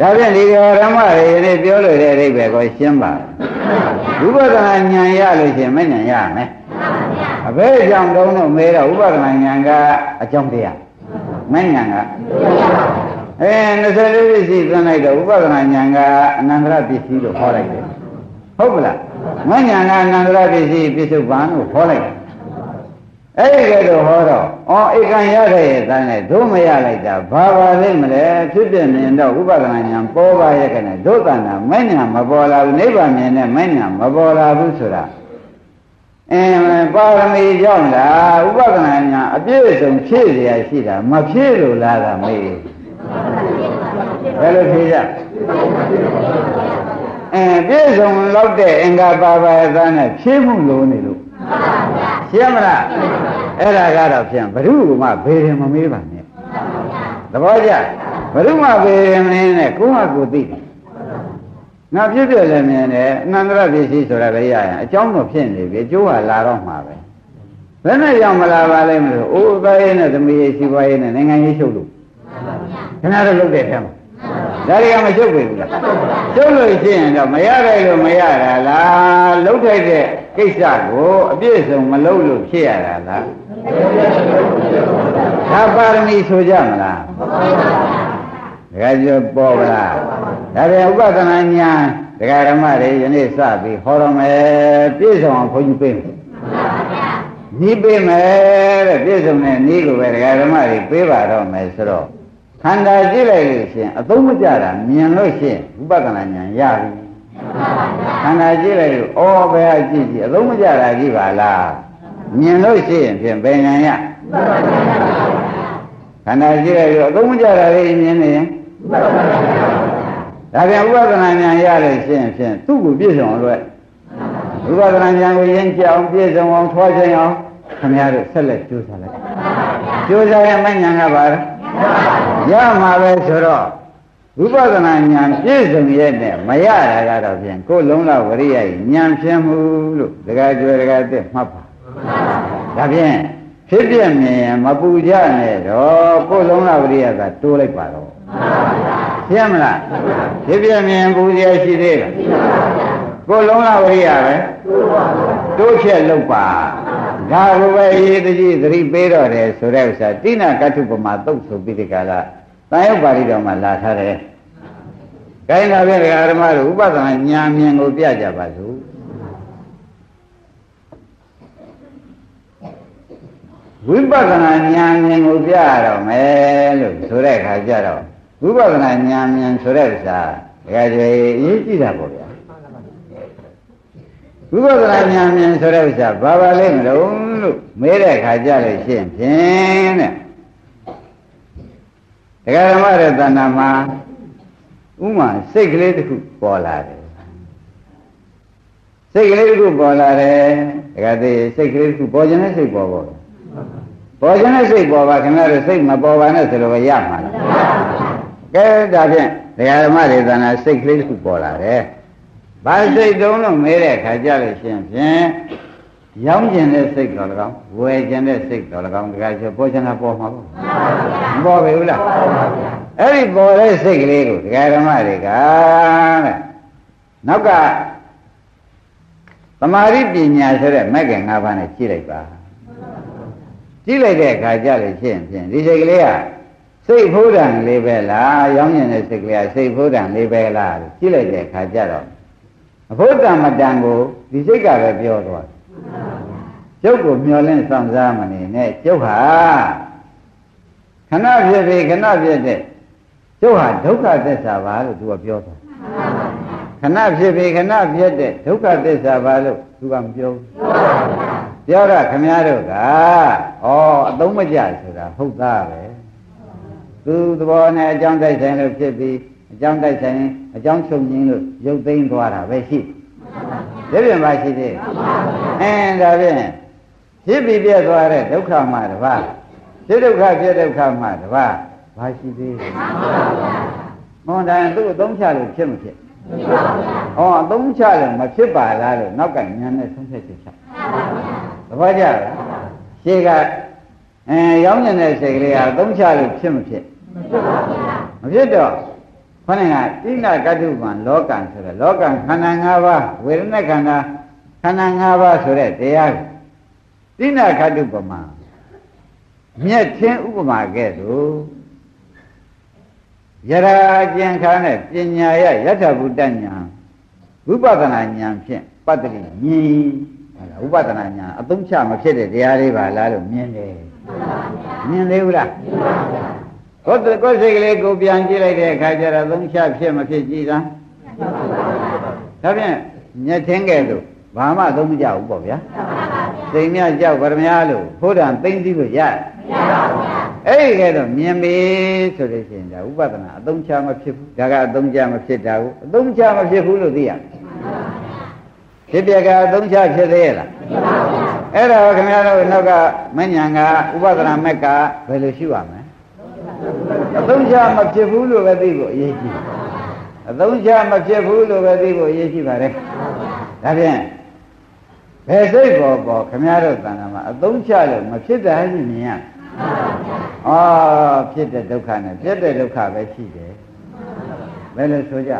ဒါဖြင့်ဒီဓမ္မတွေယနေ့ပြောလို့တဲ့အဓိပ္ပာယ်ကိုရှင်းပါဝိပဿနာဉာဏ်ရလို့ရှိရင်မဉဏ်ရမယ်အဘယ်ကြောင့်တုံးတော့မဲတော့ဝိပဿနာဉာဏ်ကအကြောင်းတရားမဉဏ်က အဲ24ပစ္စည်းသွင်းလိုက်တော့ဝိပဿနာဉာဏ်ကအနန္တရပစ္စည်းလို့ခေါ်လိုက်တယ်ဟုတ်ကလားမဉဏ်ကအနန္တရပစ္စည်းပစ္စုပန်လို့ခေါ်လိုက်တယ်အဲ့ဒီကဲတော့ဟောတော့အော်ဧကံရတဲ့ရဲ့တန်းနဲ့ဒုမရလိုက်တာဘာပါလိမ့်မလဲဖြစ်ပြမြင်တော့ဥပဒနာညာပေါ်ပါရဲ့ကနဲ့ဒုက္ခနာမညာမပေါ်လာဘူးနိဗ္ဗာန်မြင်တဲ့မညာမပေါ်လာဘူးဆိုတာအင်းပါရမီကြောင့်လားဥပဒနာညာအပြည့်အစုံဖြည့်เสียရှိတာမဖြည့်လို့လားကမေး ဘယ်လိုဖြည့်ကြအင်းပြည့်စုံလောက်တဲ့အင်္ဂါပါပါရဲ့သားနဲ့ဖြည့်မှုလို့နေလို့ရှင်းမလားအဲ့ဒါကတော့ဖြင့်ဘ ᱹ မှဘေးရင်မမေးပါနဲ့သဘောကျဘ ᱹ မှဘေးရင်မင်းနဲ့ကိုယ့်ဟာကိုယ်သိတယ်ငါပြည့်ပြည့်လည်းမြင်တယ်အနန္တရပစ္စည်းဆိုတာလည်းရရင်အကြောင်းတော့ဖြစ်နေပြီအကျိုးကလာတော့မှာပဲဘယ်နဲ့ရောက်မလာပါလဲမလို့အိုးသားရေးနဲ့သမီးရေးရှိပွားရေးနဲ့နိုင်ငံရေးရှုပ်လို့ခင်ဗျားတို့လုပ်တဲ့ထဲမှာ ဒါတွေကမရှုပ်ပြီဘူးလားရှုပ်လို့ရှိရင်တော့မရတဲ့လို့မရတာလားလှုပ်ထိုက်တဲ့ကိစ္စကိုအပြည့်စုံမလုပ်လို့ဖြစ်ရတာလားဒါပါရမီဆိုကြမလားဒကာကျော်ပေါ်ပါလားဒါပြန်ဥပဒနာညာဒကာဓမ္မတွေယနေ့စပြီးဟောတော်မယ်ပြည့်စုံအောင်ခွန်ကြီးပေးမယ်နီးပေးမယ်တဲ့ပြည့်စုံတဲ့နီးကိုပဲဒကာဓမ္မတွေပေးပါတော့မယ်ဆိုတော့ ခန္ဓာကြည့်လိုက်လို့ရှိရင်အသုံးမကျတာမြင်လို့ရှိရင်ဥပဒနာညာရပြီခန္ဓာကြည့်လိုက်လို့ဩဘယ်အကြည့်ကြည့်အသုံးမကျတာကြည့်ပါလားမြင်လို့ရှိရင်ဖြင့်ဘယ်ညာရခန္ဓာကြည့်လိုက်လို့အသုံးမကျတာလေးမြင်နေရင်ဒါပြန်ဥပဒနာညာရလို့ရှိရင်ဖြင့်သူ့ကိုပြည့်စုံအောင်လို့ဥပဒနာညာကိုရင်းကြအောင်ပြည့်စုံအောင်ထွားခြင်းအောင်ခင်ဗျားတို့ဆက်လက်ကြိုးစားလိုက်ကြိုးစားရင်မညာကပါလား ရမှာပဲဆိုတော့ဝိပဿနာဉာဏ်ပြည့်စုံရဲ့နဲ့မရတာကတော့ဖြင့်ကိုယ်လုံးလဝရိယဉာဏ်ဖြစ်မှုလို့ဒကာကျွယ်ဒကာတက်မှတ်ပါဒါဖြင့်ဖြစ်ပြမြင်ရင်မပူကြနဲ့တော့ကိုယ်လုံးလဝရိယကတိုးလိုက်ပါတော့ရှင်းမလားဖြစ်ပြမြင်ပူကြရှိသေးလားကိုယ်လုံးလဝရိယပဲတိုးချက်လုပ်ပါ ဒါကိုပဲရေးတကြီးသတိပေးတော့တယ်ဆိုတဲ့ဥစ္စာတိနာကတုပမာသုတ်ဆိုပြီးဒီကလာတန်ရုပ်ပါဠိတော်မှာလာထားတယ်။ခိုင်းတာပြန်ဓမ္မတို့ဥပဒနာညာမြင်ကိုပြကြပါစို့ဝိပဿနာဉာဏ်မြင်ကိုပြရတော့မယ်လို့ဆိုတဲ့အခါကျတော့ဝိပဿနာဉာဏ်မြင်ဆိုတဲ့ဥစ္စာဒကာကျွေးအရေးကြီးတာပေါ့ဗျာ ဝိပဿနာဉာဏ်မြင်ဆိုတဲ့ဥစ္စာဘာပါလဲမလို့လို့မေးတဲ့အခါကျလို့ရှင်းဖြင့်တဲ့ဒကာဓမ္မရဲ့တဏ္ဍာမှာဥမာစိတ်ကလေးတစ်ခုပေါ်လာတယ်စိတ်ကလေးတစ်ခုပေါ်လာတယ်တခါသေးစိတ်ကလေးတစ်ခုပေါ်ခြင်းနဲ့စိတ်ပေါ်ပေါ်ပေါ်ခြင်းနဲ့စိတ်ပေါ်ပါခင်ဗျားတို့စိတ်မပေါ်ပါနဲ့ဆိုတော့ရမှာလားကဲဒါဖြင့်ဒကာဓမ္မတွေသနာစိတ်ကလေးတစ်ခုပေါ်လာတယ် ဘာစိတ်တုံးလို့မေးတဲ့အခါကြလို့ရှင်ဖြင့်ရောင်းကျင်တဲ့စိတ်တော်၎င်းဝယ်ကျင်တဲ့စိတ်တော်၎င်းတခါကျပေါ်ချင်တာပေါ်မှာပေါ့မပေါ်ပြီဘူးလားအဲ့ဒီပေါ်တဲ့စိတ်ကလေးကိုဒကာဓမ္မတွေကတဲ့နောက်ကသမာဓိပညာဆိုတဲ့မဂ္ဂင်၅ပါးနဲ့ကြည့်လိုက်ပါကြည့်လိုက်တဲ့အခါကျလို့ရှိရင်ဖြင့်ဒီစိတ်ကလေးကစိတ်ဖိုးတံလေးပဲလားရောင်းကျင်တဲ့စိတ်ကလေးကစိတ်ဖိုးတံလေးပဲလားကြည့်လိုက်တဲ့အခါကျတော့ အဖို့တံမတံကိုဒီစိတ်ကပဲပြောသွားကျုပ်ကိုမျောလင့်ဆောင်စားမနေနဲ့ကျုပ်ဟာခဏဖြစ်ပြီခဏဖြစ်တဲ့ကျုပ်ဟာဒုက္ခသစ္စာပါလို့သူကပြောသွားခဏဖြစ်ပြီခဏဖြစ်တဲ့ဒုက္ခသစ္စာပါလို့သူကမပြောဘူးပြောတာခမည်းတော်ကဩအသုံးမကျဆိုတာဟုတ်သားပဲသူသဘောနဲ့အကြောင်းတိုက်ဆိုင်လို့ဖြစ်ပြီး အကြောင်းတိုက်ဆိုင်အကြောင်းချုပ်ငင်းလို့ရုပ်သိမ်းသွားတာပဲရှိတယ်ပြန်ပါရှိသေးအဲဒါဖြင့်ဖြစ်ပြီးပြည့်သွားတဲ့ဒုက္ခမှတပါးဖြစ်ဒုက္ခဖြစ်ဒုက္ခမှတပါးဘာရှိသေးလဲမွန်တိုင်းသူ့အသုံးချလို့ဖြစ်မဖြစ်ဟောအသုံးချလို့မဖြစ်ပါလားလို့နောက်ကညာနဲ့ဆုံးဖြတ်ချက်ချသဘောကျလားရှေ့ကအဲရောင်းနေတဲ့စိတ်ကလေးဟာအသုံးချလို့ဖြစ်မဖြစ်မဖြစ်တော့ ခொနဲ့ကတိနာကတ္တုပံလောကံဆိုတဲ့လောကံခန္ဓာ၅ပါးဝေဒနာခန္ဓာခန္ဓာ၅ပါးဆိုတဲ့တရားကိုတိနာကတ္တုပမာမြက်ချင်းဥပမာကဲ့သို့ယရာကျင်ခါနဲ့ပညာရယထဗုဒ္ဓညာဝိပဿနာဉာဏ်ဖြင့်ပတ္တိမြင်ဟုတ်လားဝိပဿနာဉာဏ်အသုံးချမဖြစ်တဲ့တရားလေးပါလားလို့မြင်တယ်မြင်သေးဘူးလားမြင်ပါဗျာ ကိုယ်ကိုယ်စိတ်ကလေးကိုပြန်ကြည့်လိုက်တဲ့အခါကျတော့သုံးချဖြစ်မဖြစ်ကြည်သာဒါဖြင့်ညက်ထင်းကဲလို့ဘာမှသုံးမကြဘူးပေါ့ဗျာစိတ်မြကြောက်ဗရမ ्या လို့ဘုရားသိမ့်သိလို့ရမရပါဘူးအဲ့ဒီကဲတော့မြင်ပြီဆိုလို့ရှိရင်ဒါဥပဒနာအသုံးချမဖြစ်ဘူးဒါကအသုံးချမဖြစ်တာဘူးအသုံးချမဖြစ်ဘူးလို့သိရဖြစ်ပြကအသုံးချဖြစ်သေးရဲ့လားအဲ့တော့ခင်ဗျားတို့နောက်ကမဉ္ဇဏ်ကဥပဒနာမက်ကဘယ်လိုရှိရမလဲ အသုံးချမဖြစ်ဘူးလို့ပဲသိဖို့အရေးကြီးတယ်အသုံးချမဖြစ်ဘူးလို့ပဲသိဖို့အရေးကြီးပါတယ်ဒါဖြင့်ဘယ်စိတ်ပေါ်ပေါ်ခမည်းတော်တဏ္ဍာမှာအသုံးချလို့မဖြစ်တဲ့ဟာကြီးမြင်ရအော်ဖြစ်တဲ့ဒုက္ခနဲ့ဖြစ်တဲ့ဒုက္ခပဲရှိတယ်ဘယ်လိုဆိုကြ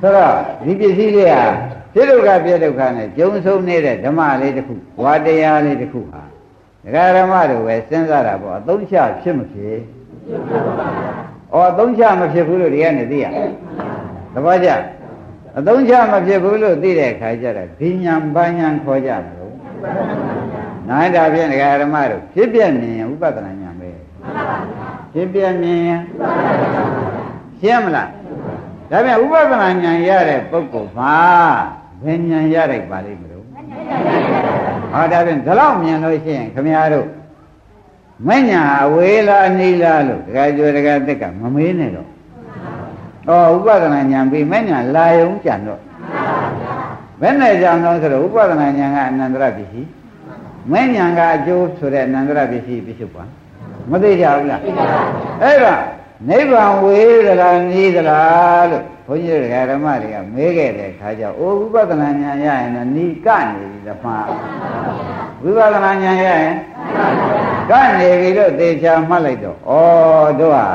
ဆိုတော့ဒီပစ္စည်းလေးဟာဖြစ်ဒုက္ခဖြစ်ဒုက္ခနဲ့ကြုံဆုံးနေတဲ့ဓမ္မလေးတစ်ခုဝါတရားလေးတစ်ခုဟာ ဒကာဓမ္မတို့ပဲစဉ်းစားတာပေါ့အသုံးချဖြစ်မဖြစ်ဩအသုံးချမဖြစ်ဘူးလို့ဒီကနေသိရသဘောကျအသုံးချမဖြစ်ဘူးလို့သိတဲ့အခါကျတော့ဒီညာဘာညာခေါ်ကြမလို့နိုင်တာဖြင့်ဒကာဓမ္မတို့ဖြစ်ပြမြင်ရင်ဥပဒနာညာပဲဖြစ်ပြမြင်ရင်ရှင်းမလားဒါပြန်ဥပဒနာညာရတဲ့ပုဂ္ဂိုလ်မှာဘယ်ညာရလိုက်ပါလိမ့်မလို့ ဟောဒါပြန်ဒီလောက်မြင်လို့ရှိရင်ခမည်းတော်မညာအဝေးလားနေလားလို့ဒကာကျော်ဒကာတက်ကမမေးနဲ့တော့ဩဥပဒနာဉာဏ်ပြီးမညာလာယုံကြံတော့ဘယ်နဲ့ကြောင့်လဲဆိုတော့ဥပဒနာဉာဏ်ကအနန္တရပစ္စည်းမညာကအကျိုးဆိုတဲ့အနန္တရပစ္စည်းပြစ္ဆုတ်ပါမသိကြဘူးလားအဲ့တော့ နိဗ္ဗာန်ဝေးသလားနီးသလားလို့ဘုန်းကြီးတွေကဓမ္မတွေကမေးခဲ့တဲ့အခါကျအိုးဥပဒနာဉာဏ်ရရင်တော့နီးကနေပြီသမားဝိပဿနာဉာဏ်ရရင်ကနေပြီလို့သေချာမှတ်လိုက်တော့ဩတို့ဟာ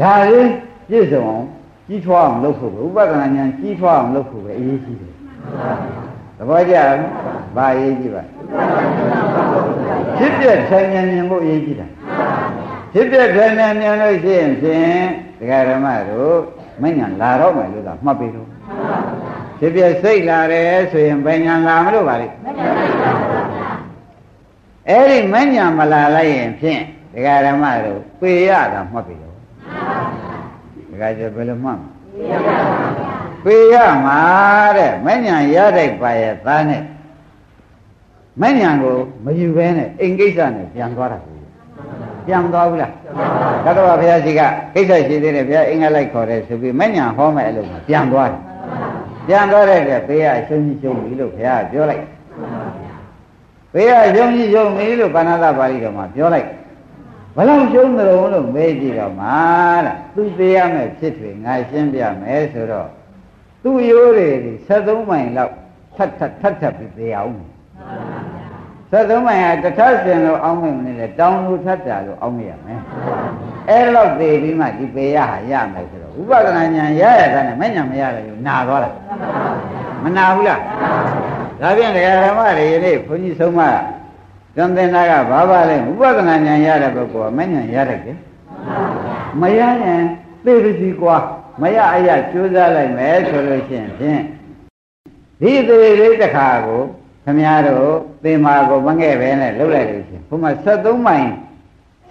ဒါလေးပြည့်စုံအောင်ကြီးထွားအောင်လုပ်ဖို့ပဲဥပဒနာဉာဏ်ကြီးထွားအောင်လုပ်ဖို့ပဲအရေးကြီးတယ်သဘောကျလားဘာအရေးကြီးပါဖြစ်ပြထိုင်ဉာဏ်မြင်ဖို့အရေးကြီးတာ ဖြစ်ပြထိုင်ဉာဏ်မြင်လို့ရှိရင်ဖြင့်ဒကာဓမ္မတို့မဉဏ်လာတော့မယ်လို့သာမှတ်ပြီးတော့ဖြစ်ပြစိတ်လာတယ်ဆိုရင်ဘယ်ဉာဏ်လာမလို့ပါလိမ့်အဲ့ဒီမဉဏ်မလာလိုက်ရင်ဖြင့်ဒကာဓမ္မတို့ပေရတာမှတ်ပြီးတော့ဒကာကျဘယ်လိုမှတ်မလဲပေရမှာတဲ့မဉဏ်ရတဲ့ပါရဲ့သားနဲ့မဉဏ်ကိုမယူဘဲနဲ့အိမ်ကိစ္စနဲ့ပြန်သွားတာကို ပြန်သွားဘူးလားသတ္တဝါဘုရားရှိကကိစ္စရှိသေးတယ်ဘုရားအင်္ဂလိုက်ခေါ်တယ်ဆိုပြီးမဉဏ်ဟောမယ်အဲ့လိုပြန်သွားတယ်ပြပြန်သွားတဲ့ကဘေးကအရှုံးကြီးရှုံးပြီလို့ဘုရားပြောလိုက်ဘေးကအရှုံးကြီးရှုံးပြီလို့ပါဏာသပါဠိတော်မှာပြောလိုက်ဘလောက်ရှုံးတယ်လို့မေးကြည့်တော့မှတဲ့သူသေးရမယ်ဖြစ်ထွေငါရှင်းပြမယ်ဆိုတော့သူ့ရိုးတွေ73မိုင်လောက်ထပ်ထပ်ထပ်ထပ်ပြီးသေးအောင် 73မိုင်ကတထပ်စင်လို့အောင်းမိမနေလေတောင်းလို့ထပ်တာလို့အောင်းမရမယ်အဲ့လောက်သေးပြီးမှဒီပေရဟာရမယ်ဆိုတော့ဥပဒနာညာရရတာနဲ့မညာမရတယ်လို့နာသွားတာမနာဘူးလားဒါဖြင့်တရားဓမ္မတွေယနေ့ဘုန်းကြီးဆုံးမတွင်သင်္နာကဘာပါလဲဥပဒနာညာရတဲ့ပုဂ္ဂိုလ်ကမညာရတတ်တယ်မရရင်သိပါစီကွာမရအရကြိုးစားလိုက်မယ်ဆိုလို့ရှိရင်ဖြင့်ဒီသေးလေးတစ်ခါကိုခ မည်းတော်သေမာကိုမငဲ့ပဲနဲ့လှုပ်လိုက်လို့ရှိရင်ဘုမ73မိုင်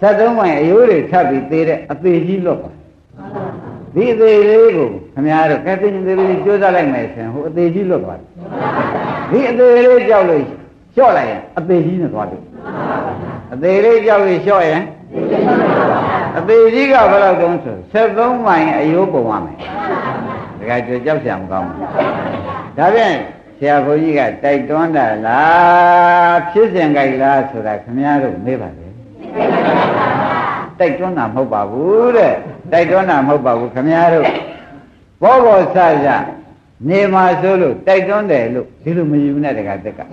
73မိုင်အယိုးတွေထပ်ပြီးသေးတဲ့အသေးကြီးလွတ်ပါဒီအသေးလေးကိုခမည်းတော်ကဲသိရင်သေးလေးကြိုးစားလိုက်မယ်ဆိုရင်ဟိုအသေးကြီးလွတ်သွားတယ်ဒီအသေးလေးကြောက်လို့လျှော့လိုက်ရင်အသေးကြီးနဲ့သွားတယ်အသေးလေးကြောက်ပြီးလျှော့ရင်အသေးကြီးကဘယ်လောက်တုံးဆို73မိုင်အယိုးပုံရမယ်ဒါကကြွကြောက်ကြံမကောင်းဘူးဒါဖြင့် ဆရာဘုန်းကြီးကတိုက်တွန်းတာလားဖြစ်စဉ်ကြိုက်လားဆိုတာခင်ဗျားတို့မေးပါလေတိုက်တွန်းတာမဟုတ်ပါဘူးတဲ့တိုက်တွန်းတာမဟုတ်ပါဘူးခင်ဗျားတို့ဘောဘောဆဆနေမှာဆိုလို့တိုက်တွန်းတယ်လို့ဒီလိုမယူနဲ့တကတက်ကတ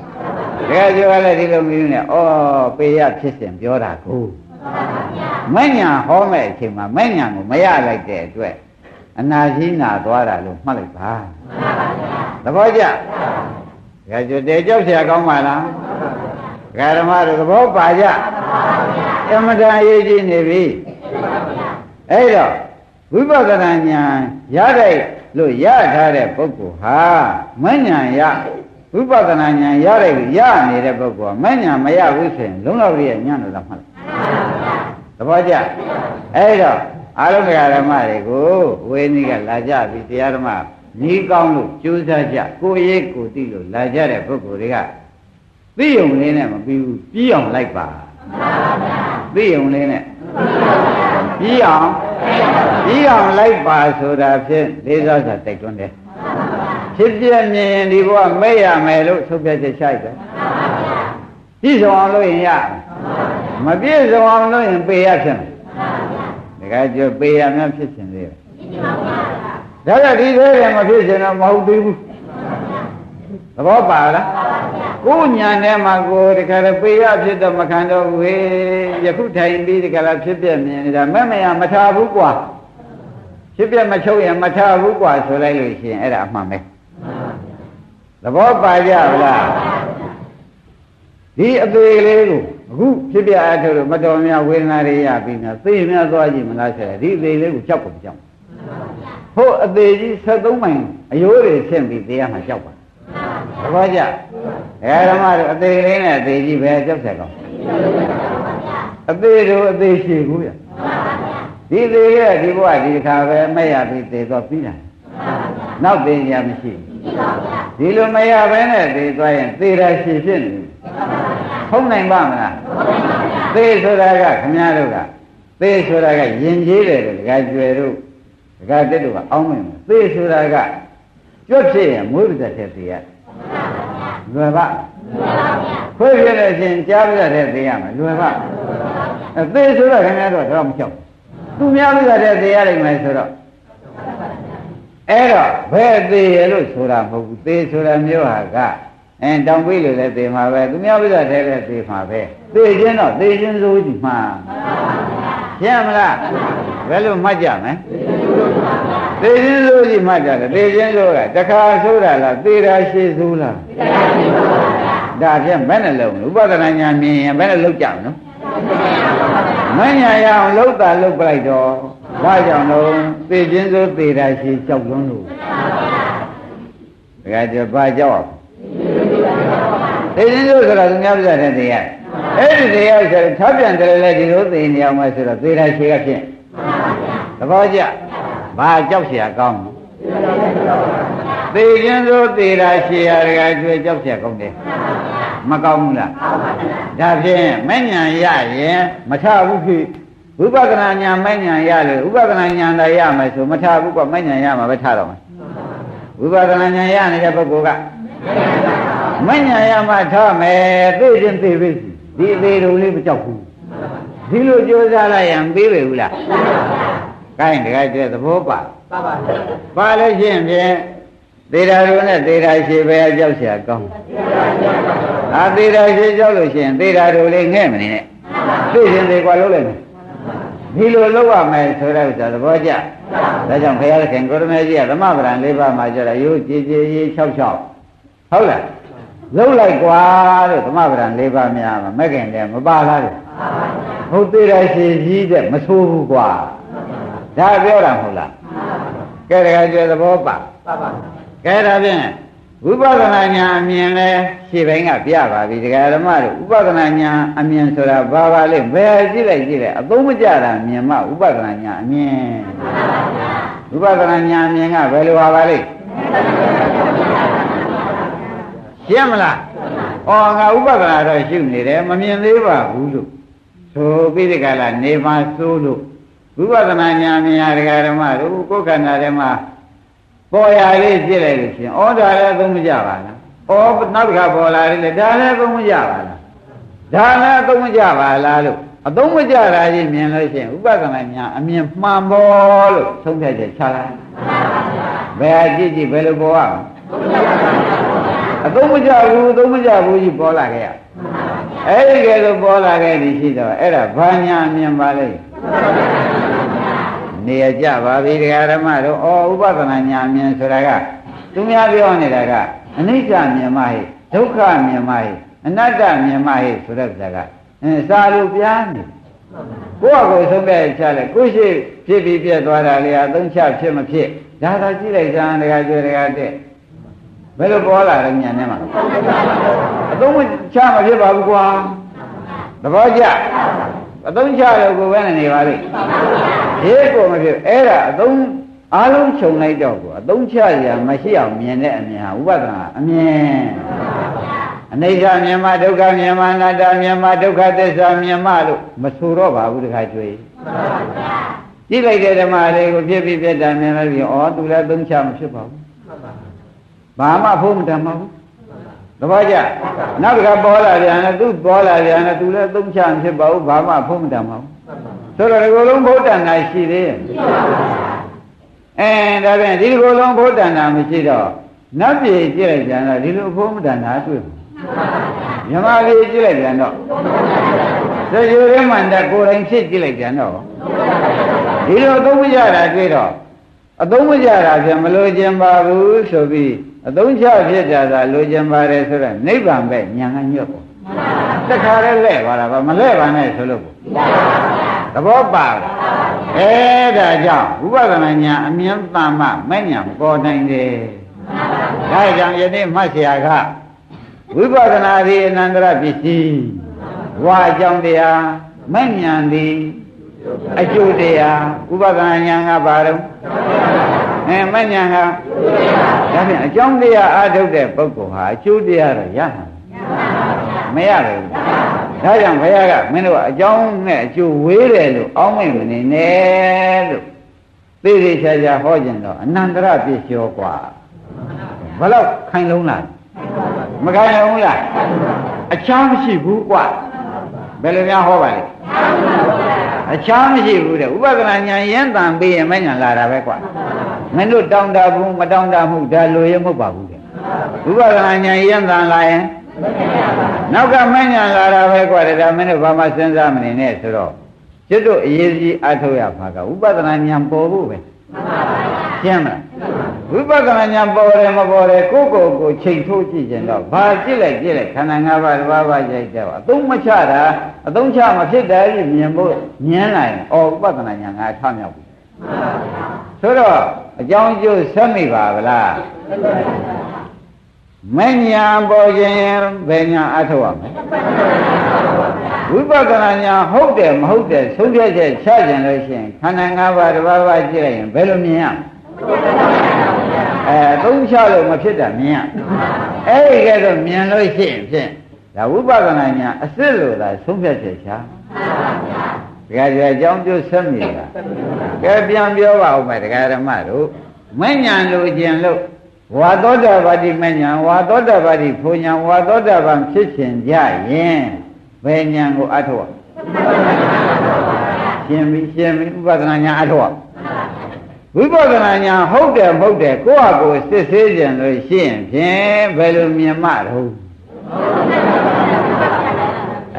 ကယ်ပြောရလဲဒီလိုမယူနဲ့ဩပေရဖြစ်စဉ်ပြောတာကိုမညာဟောမဲ့အချိန်မှာမညာကိုမရလိုက်တဲ့အတွက် အနာရှိနာသွားတာလို့မှတ်လိုက်ပါသဘောကျကဲကြွတဲ့ကြောက်เสียကောင်းပါလားဂရမတို့သဘောပါကြအမတန်အရေးကြီးနေပြီအဲ့တော့ဝိပဿနာဉာဏ်ရတဲ့လို့ရထားတဲ့ပုဂ္ဂိုလ်ဟာမဉဏ်ရဝိပဿနာဉာဏ်ရတဲ့ရနေတဲ့ပုဂ္ဂိုလ်ကမဉဏ်မရဘူးဆိုရင်လုံးလောက်ရဲ့ဉာဏ်လို့သာမှတ်လိုက်သဘောကျအဲ့တော့ အာရုံဓမ္မတွေကိုဝေနိကလာကြပြီတရားဓမ္မနီးကောင်းလို့ကြိုးစားကြကိုရေးကိုသိလို့လာကြတဲ့ပုဂ္ဂိုလ်တွေကသိုံလေးနဲ့မပြီးဘူးပြီးအောင်လိုက်ပါသိုံလေးနဲ့ပြီးအောင်ပြီးအောင်လိုက်ပါဆိုတာဖြင့်လေးစားစွာတိုက်တွန်းတယ်ဖြစ်ပြမြင်ရင်ဒီဘဝမဲ့ရမယ်လို့သုပြချက်ရှိုက်တယ်ပြည့်စုံအောင်လို့ရင်ရမပြည့်စုံအောင်လို့ရင်ပေရဖြစ်မယ် ဒါကကြပေရများဖြစ်ရှင်သေးတယ်ဒါကြဒီသေးတယ်မဖြစ်ရှင်တော့မဟုတ်သေးဘူးသဘောပါလားကိုညာထဲမှာကိုတခါတပေရဖြစ်တော့မခံတော့ဘူးဟေးယခုထိုင်ပြီးတခါလားဖြစ်ပြမြင်နေတာမဲ့မရမထားဘူးကွာဖြစ်ပြမချုပ်ရင်မထားဘူးကွာဆိုလိုက်လို့ရှိရင်အဲ့ဒါအမှန်ပဲသဘောပါကြလားဒီအသေးလေးကို အခုဖြစ်ပြအထုလို့မတော်များဝေဒနာတွေရပြီးများသိများသွားကြည့်မလားဆိုရင်ဒီအသေးလေးကိုကြောက်ကုန်ကြောက်ဟုတ်အသေးကြီး73မိုင်အယိုးတွေဆင့်ပြီးသေးရမှာကြောက်ပါသဘောကျအဲဓမ္မတို့အသေးလေးနဲ့အသေးကြီးပဲကြောက်ဆက်ကောင်းအသေးတို့အသေးရှိဘူးရဒီသေးရဲ့ဒီဘဝဒီတစ်ခါပဲမဲ့ရပြီးသေတော့ပြီးတာနောက်သေးရမရှိဒီလိုမရဘဲနဲ့သေသွားရင်သေတာရှိဖြစ်နေ ဟုတ်နိုင်ပါမလားသေဆိုတာကခမည်းတော်ကသေဆိုတာကယဉ်ကျေးတယ်တကယ်ကျွယ်တို့တကယ်တက်တို့ကအောင်းမင်းသေဆိုတာကကြွတ်ဖြစ်ရင်မွေးပါတဲ့သေရလွယ်ပါခွေးပြတဲ့ရှင်ကြားပြတဲ့သေရမှာလွယ်ပါအသေးဆိုတော့ခင်ဗျားတို့တော့မချောက်သူများပြတဲ့သေရနိုင်မယ်ဆိုတော့အဲ့တော့ဘယ်သေးရလို့ဆိုတာမဟုတ်ဘူးသေဆိုတာမျိုးဟာက အဲတောင်ပေးလို့လည်းသေမှာပဲသူများပြတဲ့လည်းသေမှာပဲသေခြင်းတော့သေခြင်းစိုးကြီးမှာရှင်းမလားဘယ်လိုမှတ်ကြမလဲသေခြင်းစိုးကြီးမှတ်ကြတယ်သေခြင်းစိုးကတခါဆိုးတာလားသေတာရှိဆိုးလားဒါဖြင့်ဘယ်နဲ့လုံးဥပဒနာညာမြင်ရင်ဘယ်နဲ့လုံးကြမလို့မညာရအောင်လှုပ်တာလှုပ်ပလိုက်တော့ဘာကြောင့်လို့သေခြင်းစိုးသေတာရှိကြောက်လွန်းလို့ဒါကြဘာကြောက် သေခြင်းစိုးဆိုတာသူများပြတဲ့တရားအဲ့ဒီတရားဆိုရင်ထပ်ပြန်တယ်လေဒီလိုသေနေအောင်မယ်ဆိုတော့သေတာရှိကဖြင့်သဘောကျဘာကြောက်เสียကောင်းသေခြင်းဆိုသေတာရှိရတကယ်ကျွေးကြောက်เสียကောင်းတယ်မကောင်းဘူးလားဒါဖြင့်မဉ္ဇဏ်ရရင်မထဘူးဖြစ်ဝိပဿနာဉာဏ်မဉ္ဇဏ်ရလို့ဥပဒနာဉာဏ်သာရမယ်ဆိုမထဘူးကမဉ္ဇဏ်ရမှာပဲထတော့မယ် ဝိပဿနာဉာဏ်ရနေတဲ့ပုဂ္ဂိုလ်က မဉဏ်ရမှထားမယ်သိချင်းသိပြီဒီအသေးတို့လေးမကြောက်ဘူးဒီလိုကြိုးစားလိုက်ရင်ပြီးပြီဘူးလားကိုင်းတကယ်ကျသဘောပါပါပါပါလို့ရှိရင်ဖြင့်သေတာတို့နဲ့သေတာရှိပဲကြောက်เสียကောင်းအာသေတာရှိကြောက်လို့ရှိရင်သေတာတို့လေးငဲ့မနေနဲ့သိချင်းသေးกว่าလုံးလိုက်မယ်ဒီလိုလုပ်ရမယ်ဆိုတဲ့ဥစ္စာသဘောကျဒါကြောင့်ဘုရားခင်ကိုရမေကြီးကသမဗရံ၄ပါးမှာကျတော့ရိုးကြည်ကြည်ကြီး၆၆ဟုတ်လား လုံးလိုက်กว่าလို့သမဗရံ၄ပါးများမှာမဲ့ခင်လည်းမပါလားတဲ့ဟုတ်သေးတယ်ရှင်ကြီးတဲ့မဆိုးဘူးกว่าဒါပြောတာမဟုတ်လားကဲတကယ်ကျသဘောပါပါပါကဲဒါဖြင့်ဝိပဿနာဉာဏ်အမြင်လဲရှေ့ဘင်းကပြပါပြီတရားဓမ္မတို့ဥပဒနာဉာဏ်အမြင်ဆိုတာဘာပါလဲဘယ်ကြည့်လိုက်ကြည့်လိုက်အသုံးမကျတာမြင်မှဥပဒနာဉာဏ်အမြင်ဥပဒနာဉာဏ်အမြင်ကဘယ်လိုပါပါလဲ ရှင်းမလားဩငါဥပဒနာတော့ရှုနေတယ်မမြင်သေးပါဘူးလို့ဆိုပြီးဒီကလာနေပါသိုးလို့ဝိပဿနာဉာဏ်မြင်ရတရားဓမ္မတို့ကိုယ်ခန္ဓာထဲမှာပေါ်ရလေးပြစ်လိုက်လို့ရှင်ဩဒါလည်းသုံးမကြပါလားဩနောက်တစ်ခါပေါ်လာတယ်လေဒါလည်းသုံးမကြပါလားဒါလည်းသုံးမကြပါလားလို့အသုံးမကြတာကြီးမြင်လို့ရှိရင်ဥပဒနာညာအမြင်မှန်ပေါ်လို့သုံးဖြတ်ချက်ချလိုက်ဘယ်အကြည့်ကြည့်ဘယ်လိုပေါ်ရမလဲ အသုံးမကြဘူးအသုံးမကြဘူးကြီးပေါ်လာခဲ့ရအဲ့ဒီကဲလိုပေါ်လာခဲ့ဒီရှိတော့အဲ့ဒါဘာညာမြင်ပါလိမ့်နေရကြပါပြီတရားဓမ္မတို့ဩဥပဒနာညာမြင်ဆိုတာကသူများပြောနေတာကအနိစ္စမြင်မှဟိဒုက္ခမြင်မှဟိအနတ္တမြင်မှဟိဆိုတဲ့စကားအဲစာလိုပြားနေကိုယ့်အကိုဆုံးဖြတ်ချလိုက်ကိုရှိဖြစ်ပြီးပြက်သွားတာလေအသုံးချဖြစ်မဖြစ်ဒါသာကြည့်လိုက်စမ်းတရားကျွဲတရားတဲ့ ဘယ်လိုပေါ်လာလဲညံထဲမှာအသုံးချမဖြစ်ပါဘူးကွာသဘောကျအသုံးချလို့ကိုယ်ပဲနေပါလိမ့်ဒီကိုမဖြစ်အဲ့ဒါအသုံးအားလုံးခြုံလိုက်တော့ကိုအသုံးချရမရှိအောင်မြင်တဲ့အမြင်ဟာဥပဒနာအမြင်အနိစ္စမြင်မှဒုက္ခမြင်မှအနတ္တမြင်မှဒုက္ခသစ္စာမြင်မှလို့မဆိုတော့ပါဘူးတခါကျွေးကြည့်လိုက်တဲ့ဓမ္မတွေကိုဖြစ်ပြီးပြတ်တာမြင်လို့ပြီးဩသူလည်းသုံးချမဖြစ်ပါဘူး ဘာမှဖို့မတတ်ပါဘူးတပည့်ကြနောက်တစ်ခါပေါ်လာပြန်တယ်သူပေါ်လာပြန်တယ်သူလည်းသုံးချမဖြစ်ပါဘူးဘာမှဖို့မတတ်ပါဘူးဆိုတော့ဒီလိုလုံးဘုဒ္ဓနာရှိသေးရဲ့အဲဒါပြန်ဒီလိုလုံးဘုဒ္ဓနာမရှိတော့နတ်ပြည်ကြည့်လိုက်ပြန်တော့ဒီလိုဘုဒ္ဓနာတွေ့မြမလေးကြည့်လိုက်ပြန်တော့သေရွရဲမှန်တကိုယ်တိုင်ဖြစ်ကြည့်လိုက်ပြန်တော့ဒီလိုသုံးမကြတာတွေ့တော့အသုံးမကြတာပြန်မလို့ခြင်းပါဘူးဆိုပြီး အသုံးချဖြစ်ကြတာလိုချင်ပါတယ်ဆိုတော့နိဗ္ဗာန်ပဲညာကညွတ်ပေါ့တခါလဲလဲပါလားဗျမလဲပါနဲ့ဆိုလို့သဘောပါလားအဲဒါကြောင့်ဝိပဿနာညာအမြင်တမ္မမဲ့ညာပေါ်နိုင်တယ်ဒါကြောင့်ယနေ့မှတ်ဆရာကဝိပဿနာသည်အနန္တရပစ္စည်းဝါအကြောင်းတရားမဲ့ညာသည်အကျိုးတရားဥပဒနာညာကဘာလို့အဲမဲ့ညာက ဒါဖြင့်အကြောင်းတရားအားထုတ်တဲ့ပုဂ္ဂိုလ်ဟာအကျိုးတရားတော့ရမှာမရဘူးဒါကြောင့်ဘုရားကမင်းတို့အကြောင်းနဲ့အကျိုးဝေးတယ်လို့အောင်းမိတ်မနေနဲ့လို့သိသိချာချာဟောကြတော့အနန္တရပြည့်လျောกว่าဘယ်တော့ခိုင်လုံးလားမခိုင်လုံးလားအချမ်းမရှိဘူးกว่าဘယ်လိုများဟောပါလဲ အချားမရှိဘူးတဲ့ဥပဒနာညာရင်းတန်ပေးရင်မညာလာတာပဲကွာမင်းတို့တောင်းတဘူးမတောင်းတမှုဒါလိုရမဟုတ်ပါဘူးတဲ့ဥပဒနာညာရင်းတန်လာရင်နောက်ကမညာလာတာပဲကွာတဲ့ဒါမင်းတို့ဘာမှစဉ်းစားမနေနဲ့ဆိုတော့ကျွတ်တို့အရေးကြီးအထောက်ရမှာကဥပဒနာညာပေါ်ဖို့ပဲမှန်ပါပါရှင်းမလား ဝိပဿနာဉာဏ်ပေါ်တယ်မပေါ်တယ်ကိုယ့်ကိုယ်ကိုချိန်ထိုးကြည့်ကြတော့ဘာကြည့်လိုက်ကြည့်လိုက်ခန္ဓာ၅ပါးတစ်ပါးပါးရိုက်တော့အသုံးမချတာအသုံးချမဖြစ်တယ်မြင်ဖို့မြင်လိုက်ဩဝိပဿနာဉာဏ်ငါထမြောက်ပြီဆိုတော့အကြောင်းကျိုးဆက်မိပါဗလားမညာပေါ်ခြင်းဘယ်ညာအထောက်ရမလဲဝိပဿနာညာဟုတ်တယ်မဟုတ်တယ်ဆုံးဖြတ်ချက်ချခြင်းလို့ရှိရင်ခန္ဓာ၅ပါးတစ်ပါးပါးကြည့်လိုက်ရင်ဘယ်လိုမြင်ရ အဲသုံးချလို့မဖြစ်တာမြင်ရအဲ့ဒီကဲတော့မြင်လို့ရှိရင်ဖြင့်ဒါဝိပဿနာညာအစ်စ်လို့သာဆုံးဖြတ်ချက်ချဒကာကြီးအကြောင်းကျိုးဆက်မိတာကဲပြန်ပြောပါဦးမယ်ဒကာဓမ္မတို့မဉ္ဇဏ်လိုခြင်းလို့ဝါသောတာပတိမညာဝါသောတာပတိဖူညာဝါသောတာပန်ဖြစ်ခြင်းကြရင်ဘယ်ညာကိုအထောက်ရှင်းပြီရှင်းပြီဥပဒနာညာအထောက် ဝိပဿနာညာဟုတ်တယ်မဟုတ်တယ်ကိုယ့်ဟာကိုယ်စစ်ဆေးကြလို့ရှိရင်ဖြင့်ဘယ်လိုမြင်မှတော့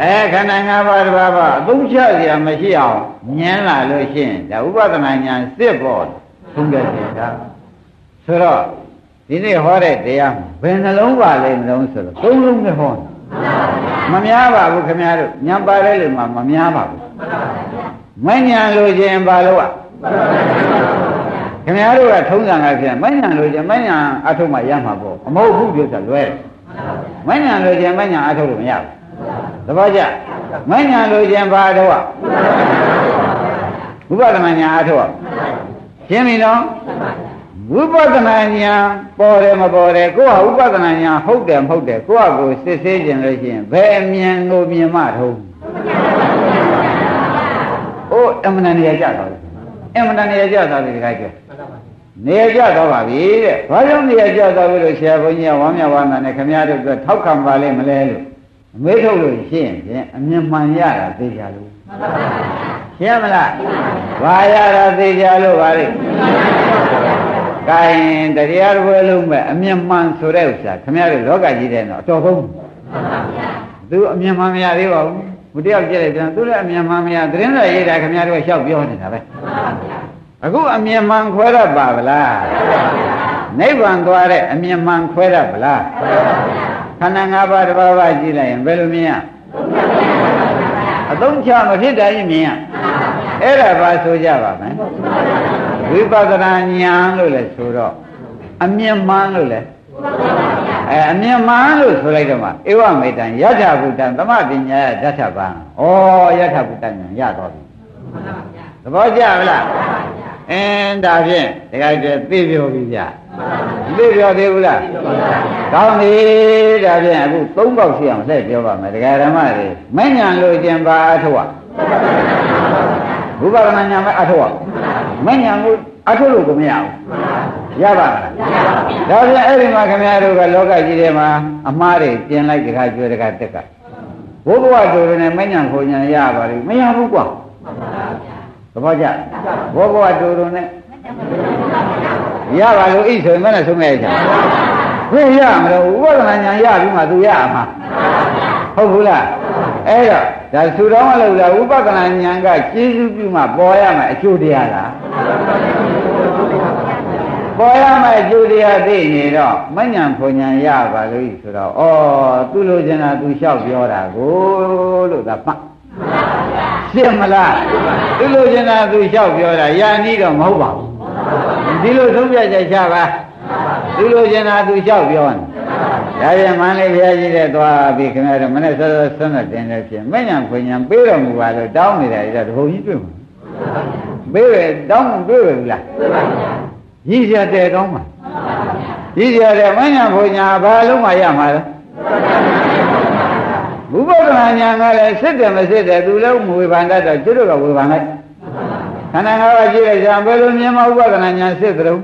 အဲခန္ဓာ၅ပါးတစ်ပါးပါအသုံးချစရာမရှိအောင်ဉာဏ်လာလို့ရှိရင်ဒါဥပဒနာညာစစ်ပေါ်သုံးကြတယ်ဒါဆိုတော့ဒီနေ့ဟောတဲ့တရားဘယ်နှလုံးပါလိမ့်မလို့ဆိုတော့သုံးလုံးနဲ့ဟောမများပါဘူးခင်ဗျားတို့ညာပါလဲလို့မှမများပါဘူးမဉဏ်လိုခြင်းပါလို့อ่ะ ခင်ဗျားတို့ကထုံးစံကဖြစ်မဉဏ်လိုခြင်းမဉဏ်အထုံးမှရမှာပေါ့အမဟုတ်ဘူးပြောတာလွဲမဉဏ်လိုခြင်းမဉဏ်အထုံးလို့မရဘူးသဘောကျမဉဏ်လိုခြင်းပါတော့ဥပဒနာညာအထုံးရှင်းပြီနော်ဝိပဿနာဉာဏ်ပေါ်တယ်မပေါ်တယ်ကိုယ့်ဟာဥပဒနာဉာဏ်ဟုတ်တယ်မဟုတ်တယ်ကိုယ့်ဟာကိုစစ်ဆေးခြင်းလို့ရှိရင်ဘယ်အမြင်ကိုမြင်မှထုံးအိုးအမှန်တန်နေရာကြတော့ အမှန်တန်နေရာကြသွားပြီဒီခိုက်ကျနေရာကြတော့ပါပြီတဲ့ဘာကြောင့်နေရာကြသွားပြီလို့ဆရာဘုန်းကြီးကဝမ်းမြောက်ဝမ်းသာနဲ့ခမရတို့ကထောက်ခံပါလိမ့်မလဲလို့အမေးထုတ်လို့ရှိရင်ဖြင့်အမြင်မှန်ရတာသိကြလို့ရှင်းမလားဘာရတာသိကြလို့ပါလိမ့်ကဲတရားတစ်ပွဲလုံးမဲ့အမြင်မှန်ဆိုတဲ့ဥစ္စာခမရတို့လောကကြီးတဲ့တော့အတော်ဆုံးသူအမြင်မှန်မရသေးပါဘူး ဘုတရားကြည့်လိုက်ပြန်သူလည်းအမြင်မှန်မရသတင်းစာရေးတာခမရတို့ကလျှောက်ပြောနေတာပဲအခုအမြင်မှန်ခွဲရပါဗလားနိဗ္ဗာန်သွားတဲ့အမြင်မှန်ခွဲရပါလားခန္ဓာ၅ပါးတစ်ပါးပါးကြည့်လိုက်ရင်ဘယ်လိုမြင်ရအသုံးချမဖြစ်တာကြီးမြင်ရအဲ့ဒါပါဆိုကြပါမယ်ဝိပဿနာဉာဏ်လို့လဲဆိုတော့အမြင်မှန်လို့လဲ အဲအမြင်မှန်လို့ဆိုလိုက်တော့မှဧဝမေတ္တံယထာဘုဒ္ဓံသမပညာယတထဗံဩယထာဘုဒ္ဓံရတော့ပြီသဘောကျဗလားအင်းဒါဖြင့်တခါကျသိပြောပြီဗျသိပြောသေးဘူးလားကောင်းပြီဒါဖြင့်အခုသုံးပေါက်ရှိအောင်လှည့်ပြောပါမယ်ဒကာဓမ္မတွေမဉ္ဇဏ်လို့ခြင်းပါအထောက်ဘုရားမညာမအထောက်မဉ္ဇဏ်ကိုအထောက်လို့ကိုမရဘူး ရပါလားဒါဖြင့်အဲ့ဒီမှာခင်ဗျားတို့ကလောကကြီးထဲမှာအမှားတွေပြင်လိုက်တခါကျွဲတခါတက်ကဘုဘဝတို့နဲ့မဉ္ဇဏ်ခေါ်ညာရပါလိမ့်မရဘူးကွာသဘောကျဘောဘဝတူတူနဲ့ရပါလို့ဣဆိုရင်မနဲ့ဆုံးမဲ့ကြဘယ်ရမလို့ဥပဒနာညာရပြီးမှသူရမှာဟုတ်ဘူးလားအဲ့တော့ဒါသူတော်မလို့လားဥပဒနာညာကကျေးဇူးပြုမှပေါ်ရမယ်အကျိုးတရားလား ပေါ်ရမယ်အကျိုးတရားသိနေတော့မညံဖွညာရပါလို့ဆိုတော့ဩသူလိုချင်တာသူလျှောက်ပြောတာကိုလို့သာမှတ်ရှင်းမလားသူလိုချင်တာသူလျှောက်ပြောတာယာနီးတော့မဟုတ်ပါဘူးဒီလိုသုံးပြချက်ချပါသူလိုချင်တာသူလျှောက်ပြောနေဒါပြန်မန္တလေးဘုရားကြီးတဲ့သွားပြီးခင်ဗျားတို့မနေ့စောစောဆွမ်းတဲ့တင်တဲ့ဖြစ်မညံဖွညာပေးတော်မူပါလို့တောင်းနေတာဒီတော့တဘုံကြီးတွေ့မှာပေးရတောင်းတွေ့ရဘူးလား ရည်ရတဲ့ကောင်းမှာရည်ရတဲ့မညာဘုညာဘာလုံးမှရမှာလဲဘုဗ္ဗဒနာညာကလည်းစစ်တယ်မစစ်တယ်သူလည်းမဝေဖန်တတ်တော့ကျွတ်တော့ဝေဖန်လိုက်ခန္ဓာငါးပါးကြည့်လိုက်ကြဘယ်လိုမြင်မဥပဒနာညာစစ်သလုံး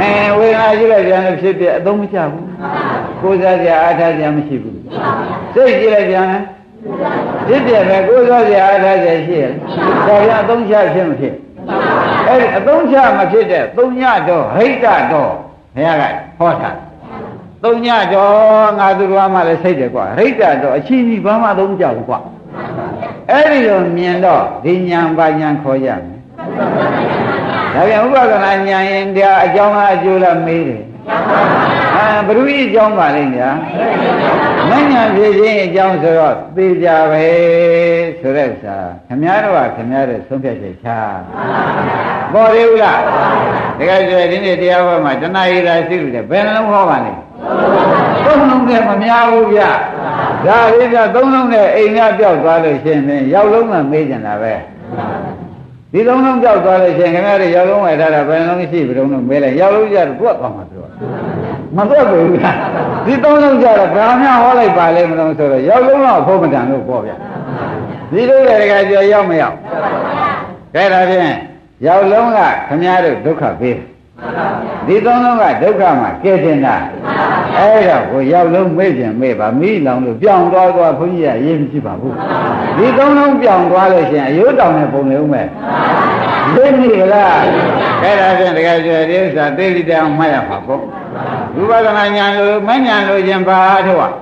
အဲဝေဒနာကြည့်လိုက်ပြန်လို့ဖြစ်ပြအသုံးမချဘူးကိုယ်စားစရာအားထားစရာမရှိဘူးစိတ်ကြည့်လိုက်ပြန်ဖြစ်ပြပဲကိုယ်စားစရာအားထားစရာရှိရဒါပြန်အသုံးချဖြစ်မဖြစ် အဲ့ဒီအသုံးချမဖြစ်တဲ့သုံးညတော့ဟိတ်တတော့ဘုရားကဟောတာသုံးညတော့ငါသူတော်မှလည်းစိတ်တယ်ကွာဟိတ်တတော့အချင်းကြီးဘာမှသုံးကြဘူးကွာအဲ့ဒီလိုမြင်တော့ဒီညာဘာညာခေါ်ရမယ်ဒါပြန်ဥပဒနာညာရင်တရားအကြောင်းအကျိုးလားမေးတယ် အာဘ누구အကြောင်းပါလိမ့်ညာမညာဖြစ်ခြင်းအကြောင်းဆိုတော့သိကြပဲဆိုတဲ့ဥစ္စာခမည်းတော်ကခမည်းတော်ဆုံးဖြတ်ချက်ချပေါ်သေးဘူးလားတကယ်ဆိုဒီနေ့တရားဟောမှာတဏှာရည်သာရှိလို့ဘယ်နှလုံးဟောပါလဲသုံးလုံးနဲ့မများဘူးဗျဒါလေးကသုံးလုံးနဲ့အိမ်များပြောက်သွားလို့ရှိရင်ရောက်လုံးမှမေးကြတာပဲ ဒီလုံးလုံးပြောက်သွားလို့ရှိရင်ခင်ဗျားတို့ရောက်လုံးဝထားတာဘယ်လုံးရှိပြီလုံးလုံးမေးလိုက်ရောက်လုံးကြတော့တွက်သွားမှာသူကမတွက်ဘူးလားဒီသုံးလုံးကြတော့ဘာမှဟောလိုက်ပါလဲမလို့ဆိုတော့ရောက်လုံးတော့ဖုံးမတန်လို့ပေါ့ဗျာဒီလိုရကကြောရောက်မရောက်ကဲဒါဖြင့်ရောက်လုံးကခင်ဗျားတို့ဒုက္ခပေး ဒီသုံးလုံးကဒုက္ခမှာကဲတင်တာအဲ့တော့ကိုရောက်လုံးမေ့ပြန်မေ့ပါမိလောင်လို့ပြောင်းသွားသွားခွန်ကြီးကရေးမရှိပါဘူးဒီသုံးလုံးပြောင်းသွားလို့ရှိရင်အယုတောင်နဲ့ပုံလေဦးမယ်သိနေလားအဲ့ဒါဖြင့်တကယ်ဆိုဒီဥစ္စာသိလိတောင်မှတ်ရမှာပေါ့ဝိပဿနာဉာဏ်လို့မဉာဏ်လို့ခြင်းဘာအားထုတ်อ่ะ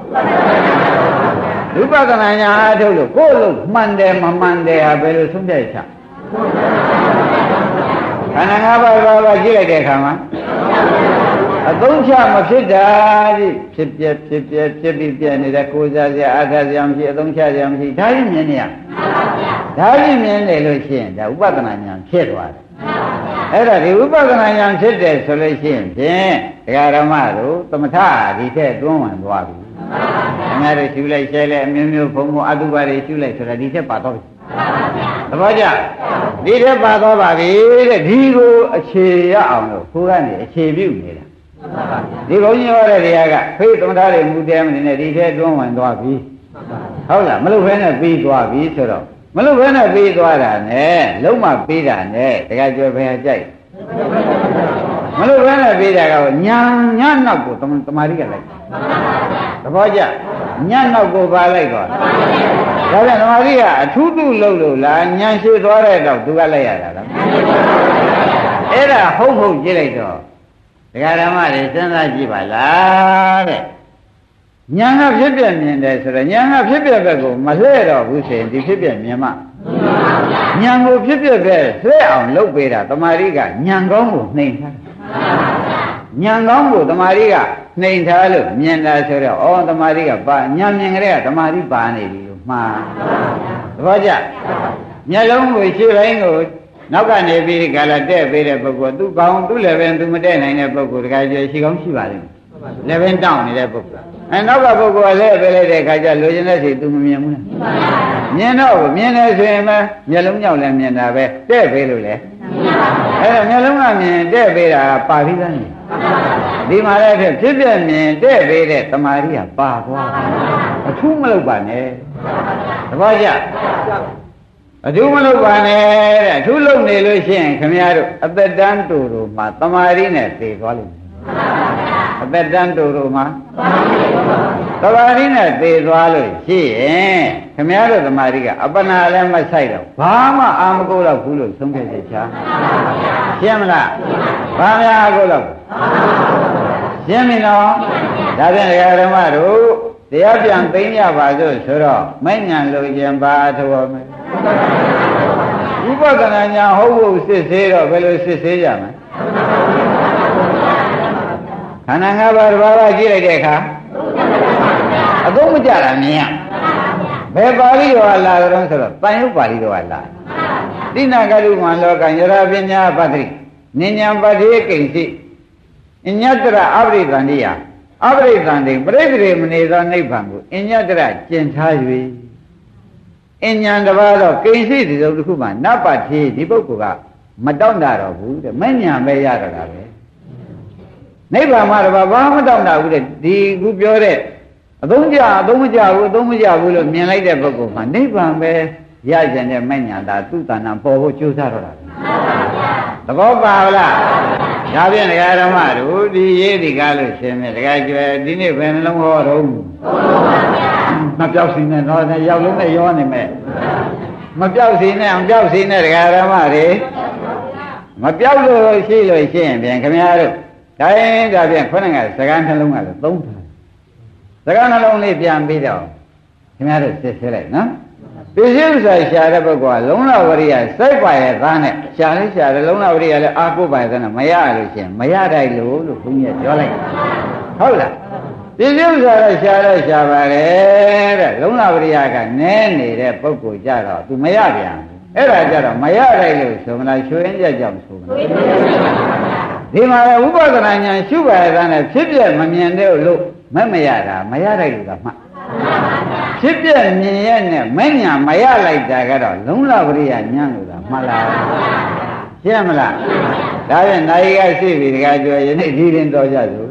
ဝိပဿနာဉာဏ်အားထုတ်လို့ကိုယ်လို့မှန်တယ်မမှန်တယ်ဟာဘယ်လိုဆုံးဖြတ်ချက် ခန္ဓာ၅ပါးဘာဘာကြည့်လိုက်တဲ့အခါမှာအသုံးချမဖြစ်တာကြီးဖြစ်ပြဖြစ်ပြဖြစ်ပြီးပြနေတဲ့ကိုယ်စားစရာအာဃာစရာမရှိအသုံးချစရာမရှိဒါကြီးမြင်နေရဒါကြီးမြင်နေလို့ရှိရင်ဒါဥပဒနာဉာဏ်ဖြစ်သွားတယ်အဲ့ဒါဒီဥပဒနာဉာဏ်ဖြစ်တယ်ဆိုလို့ရှိရင်ဖြင့်ဒကာရမတို့သမထဒီထက်တွန်းဝင်သွားပြီခင်ဗျားတို့ရှုလိုက်ရှဲလိုက်အမျိုးမျိုးဘုံဘုံအတုပါတွေရှုလိုက်ဆိုတာဒီထက်ပါတော့ပြီ သဘောကျဒီထက်ပါတော့ပါပြီတဲ့ဒီကိုအခြေရအောင်လို့ကိုယ်ကနေအခြေပြုနေတာဒီဘုန်းကြီးဟောတဲ့တရားကဖေးသမထတွေမူတဲမနေနဲ့ဒီထက်တွန်းဝင်သွားပြီဟုတ်လားမလို့ဖဲနဲ့ပြီးသွားပြီဆိုတော့မလို့ဘဲနဲ့ပြီးသွားတာနဲ့လုံးမပြီးတာနဲ့တခါကျွဲဘယ်ဟာကြိုက်မလို့ဘဲနဲ့ပြီးတာကညာညာနောက်ကိုတမာရီကလိုက်သဘောကျညာနောက်ကိုပါလိုက်တော့ ဒါပြန်တမာရီကအထူးထူးလုပ်လို့လားညာရှိသွားတဲ့တော့သူကလိုက်ရတာလားအဲ့ဒါဟုတ်ဟုတ်ကြည့်လိုက်တော့ဒကာဓမ္မတွေစဉ်းစားကြည့်ပါလားတဲ့ညာကဖြစ်ပြမြင်တယ်ဆိုတော့ညာကဖြစ်ပြဘက်ကိုမလှဲ့တော့ဘူးဆိုရင်ဒီဖြစ်ပြမြင်မှညာကိုဖြစ်ပြပဲလှဲ့အောင်လုပ်ပေးတာတမာရီကညာကောင်းကိုနှိမ်ထားညာကောင်းကိုတမာရီကနှိမ်ထားလို့မြင်တာဆိုတော့ဩတမာရီကပါညာမြင်ကြတဲ့ကတမာရီပါနေပြီ လို့မှားသဘောကျမျက်လုံးကိုရှင်းတိုင်းကိုနောက်ကနေပြီးကာလတဲ့ပေးတဲ့ပုဂ္ဂိုလ်သူကောင်းသူလည်းပဲသူမတဲ့နိုင်တဲ့ပုဂ္ဂိုလ်တခါကျရှိကောင်းရှိပါလိမ့်မယ်လည်းပဲတောင်းနေတဲ့ပုဂ္ဂိုလ်အဲနောက်ကပုဂ္ဂိုလ်ကလည်းပဲလိုက်တဲ့ခါကျလိုချင်တဲ့စီ तू မမြင်ဘူးလားမြင်တော့မြင်တယ်ဆိုရင်မမျက်လုံးကြောင့်လည်းမြင်တာပဲတဲ့ပေးလို့လေအဲဒါမျက်လုံးကမြင်တဲ့ပေးတာပါပြီးသားနေ ဒီမှာလည်းဖြစ်ဖြစ်ပြမြင်တဲ့ပေးတဲ့တမာရီကပါသွားအထူးမလုပ်ပါနဲ့တပည့်ကြအထူးမလုပ်ပါနဲ့တဲ့အထူးလုပ်နေလို့ရှိရင်ခမရတို့အသက်တန်းတူတို့မှာတမာရီနဲ့သေသွားလိမ့်မယ် အသက်တန်းတူတို့မှာသမာဓိနဲ့သေသွားလို့ရှိရင်ခမည်းတော်သမာဓိကအပနာလည်းမဆိုင်တော့ဘာမှအာမကိုတော့ဘူးလို့သုံးဖြတ်ချက်ချာရှင်းမလားဘာများအကိုတော့ရှင်းပြီနော်ဒါဖြင့်ဓမ္မတို့တရားပြန်သိမ်းရပါစို့ဆိုတော့မဲ့ညာလို့ရင်ပါထောမယ်ဥပဒနာညာဟုတ်ဖို့စစ်ဆေးတော့ဘယ်လိုစစ်ဆေးကြမလဲ ခန္ဓာ၅ပါးတစ်ပါးပါကြည့်လိုက်တဲ့အခါအကုန်မကြတာမြင်ရဘယ်ပါဠိတော်ကလာကြတော့ဆိုတော့တန်ရုပ်ပါဠိတော်ကလာတိနာကရုမလောကယရာပညာပတ္တိနိညာပတိကိဉ္စီအညတရအပရိသန္တိယအပရိသန္တိပရိသေမနေသောနိဗ္ဗာန်ကိုအညတရကျင်ထား၍အညံတပါးတော့ကိဉ္စီဒီလိုတစ်ခုမှနတ်ပါတိဒီပုဂ္ဂိုလ်ကမတောင့်တတော့ဘူးတဲ့မဉ္ဇဏ်ပဲရတော့တာပဲ နိဗ္ဗာန်မှာတော့ဘာမှမတောင့်တဘူးတဲ့ဒီခုပြောတဲ့အသုံးကြအသုံးမကြဘူးအသုံးမကြဘူးလို့မြင်လိုက်တဲ့ပုဂ္ဂိုလ်မှာနိဗ္ဗာန်ပဲရကျင်တဲ့မညာတာသူ့တဏ္ဍပေါ်ဖို့ကြိုးစားတော့တာသဘောပါလားဒါဖြင့်ဒကာဓမ္မတို့ဒီရေးဒီကားလို့ရှင်မြဒကာကျွယ်ဒီနေ့ဘယ်နှလုံးဟောတော့မပြောက်စီနဲ့တော့ရောက်လုံးနဲ့ရောနေမယ်မပြောက်စီနဲ့အောင်ပြောက်စီနဲ့ဒကာဓမ္မတွေမပြောက်လို့ရှိလို့ရှိရင်ပြန်ခင်ဗျားတို့ တိုင်းဒါဖြင့်ခုနကစကားနှလုံးကလည်းသုံးထားစကားနှလုံးလေးပြန်ပြီးတော့ခင်ဗျားတို့စစ်ဆေးလိုက်နော်ပစ္စည်းဥစ္စာရှာတဲ့ပုဂ္ဂိုလ်ကလုံးလဝရိယစိုက်ပါရဲ့သားနဲ့ရှာလဲရှာတယ်လုံးလဝရိယလည်းအာပုပ္ပါရဲ့သားနဲ့မရလို့ရှင်မရတိုက်လို့လို့ဘုန်းကြီးကပြောလိုက်ဟုတ်လားပစ္စည်းဥစ္စာလည်းရှာလဲရှာပါတယ်တဲ့လုံးလဝရိယကနဲနေတဲ့ပုဂ္ဂိုလ်ကြတော့သူမရပြန်အဲ့ဒါကြတော့မရတိုက်လို့ဆိုမလားချွေးကြကြောင်ဆိုမလား ဒီမှာလည်းဥပဒနာညာရှုပါရဲ့သားနဲ့ဖြစ်ပြမမြင်တဲ့လို့မမရတာမရတိုက်လို့ကမှဖြစ်ပြမြင်ရဲ့နဲ့မညာမရလိုက်တာကတော့လုံးလပရိယညံ့လို့တာမှတ်လားရှင်းမလားဒါဖြင့်နိုင်ကရှိပြီတခါကျော်ယနေ့ဒီရင်တော်ကြစို့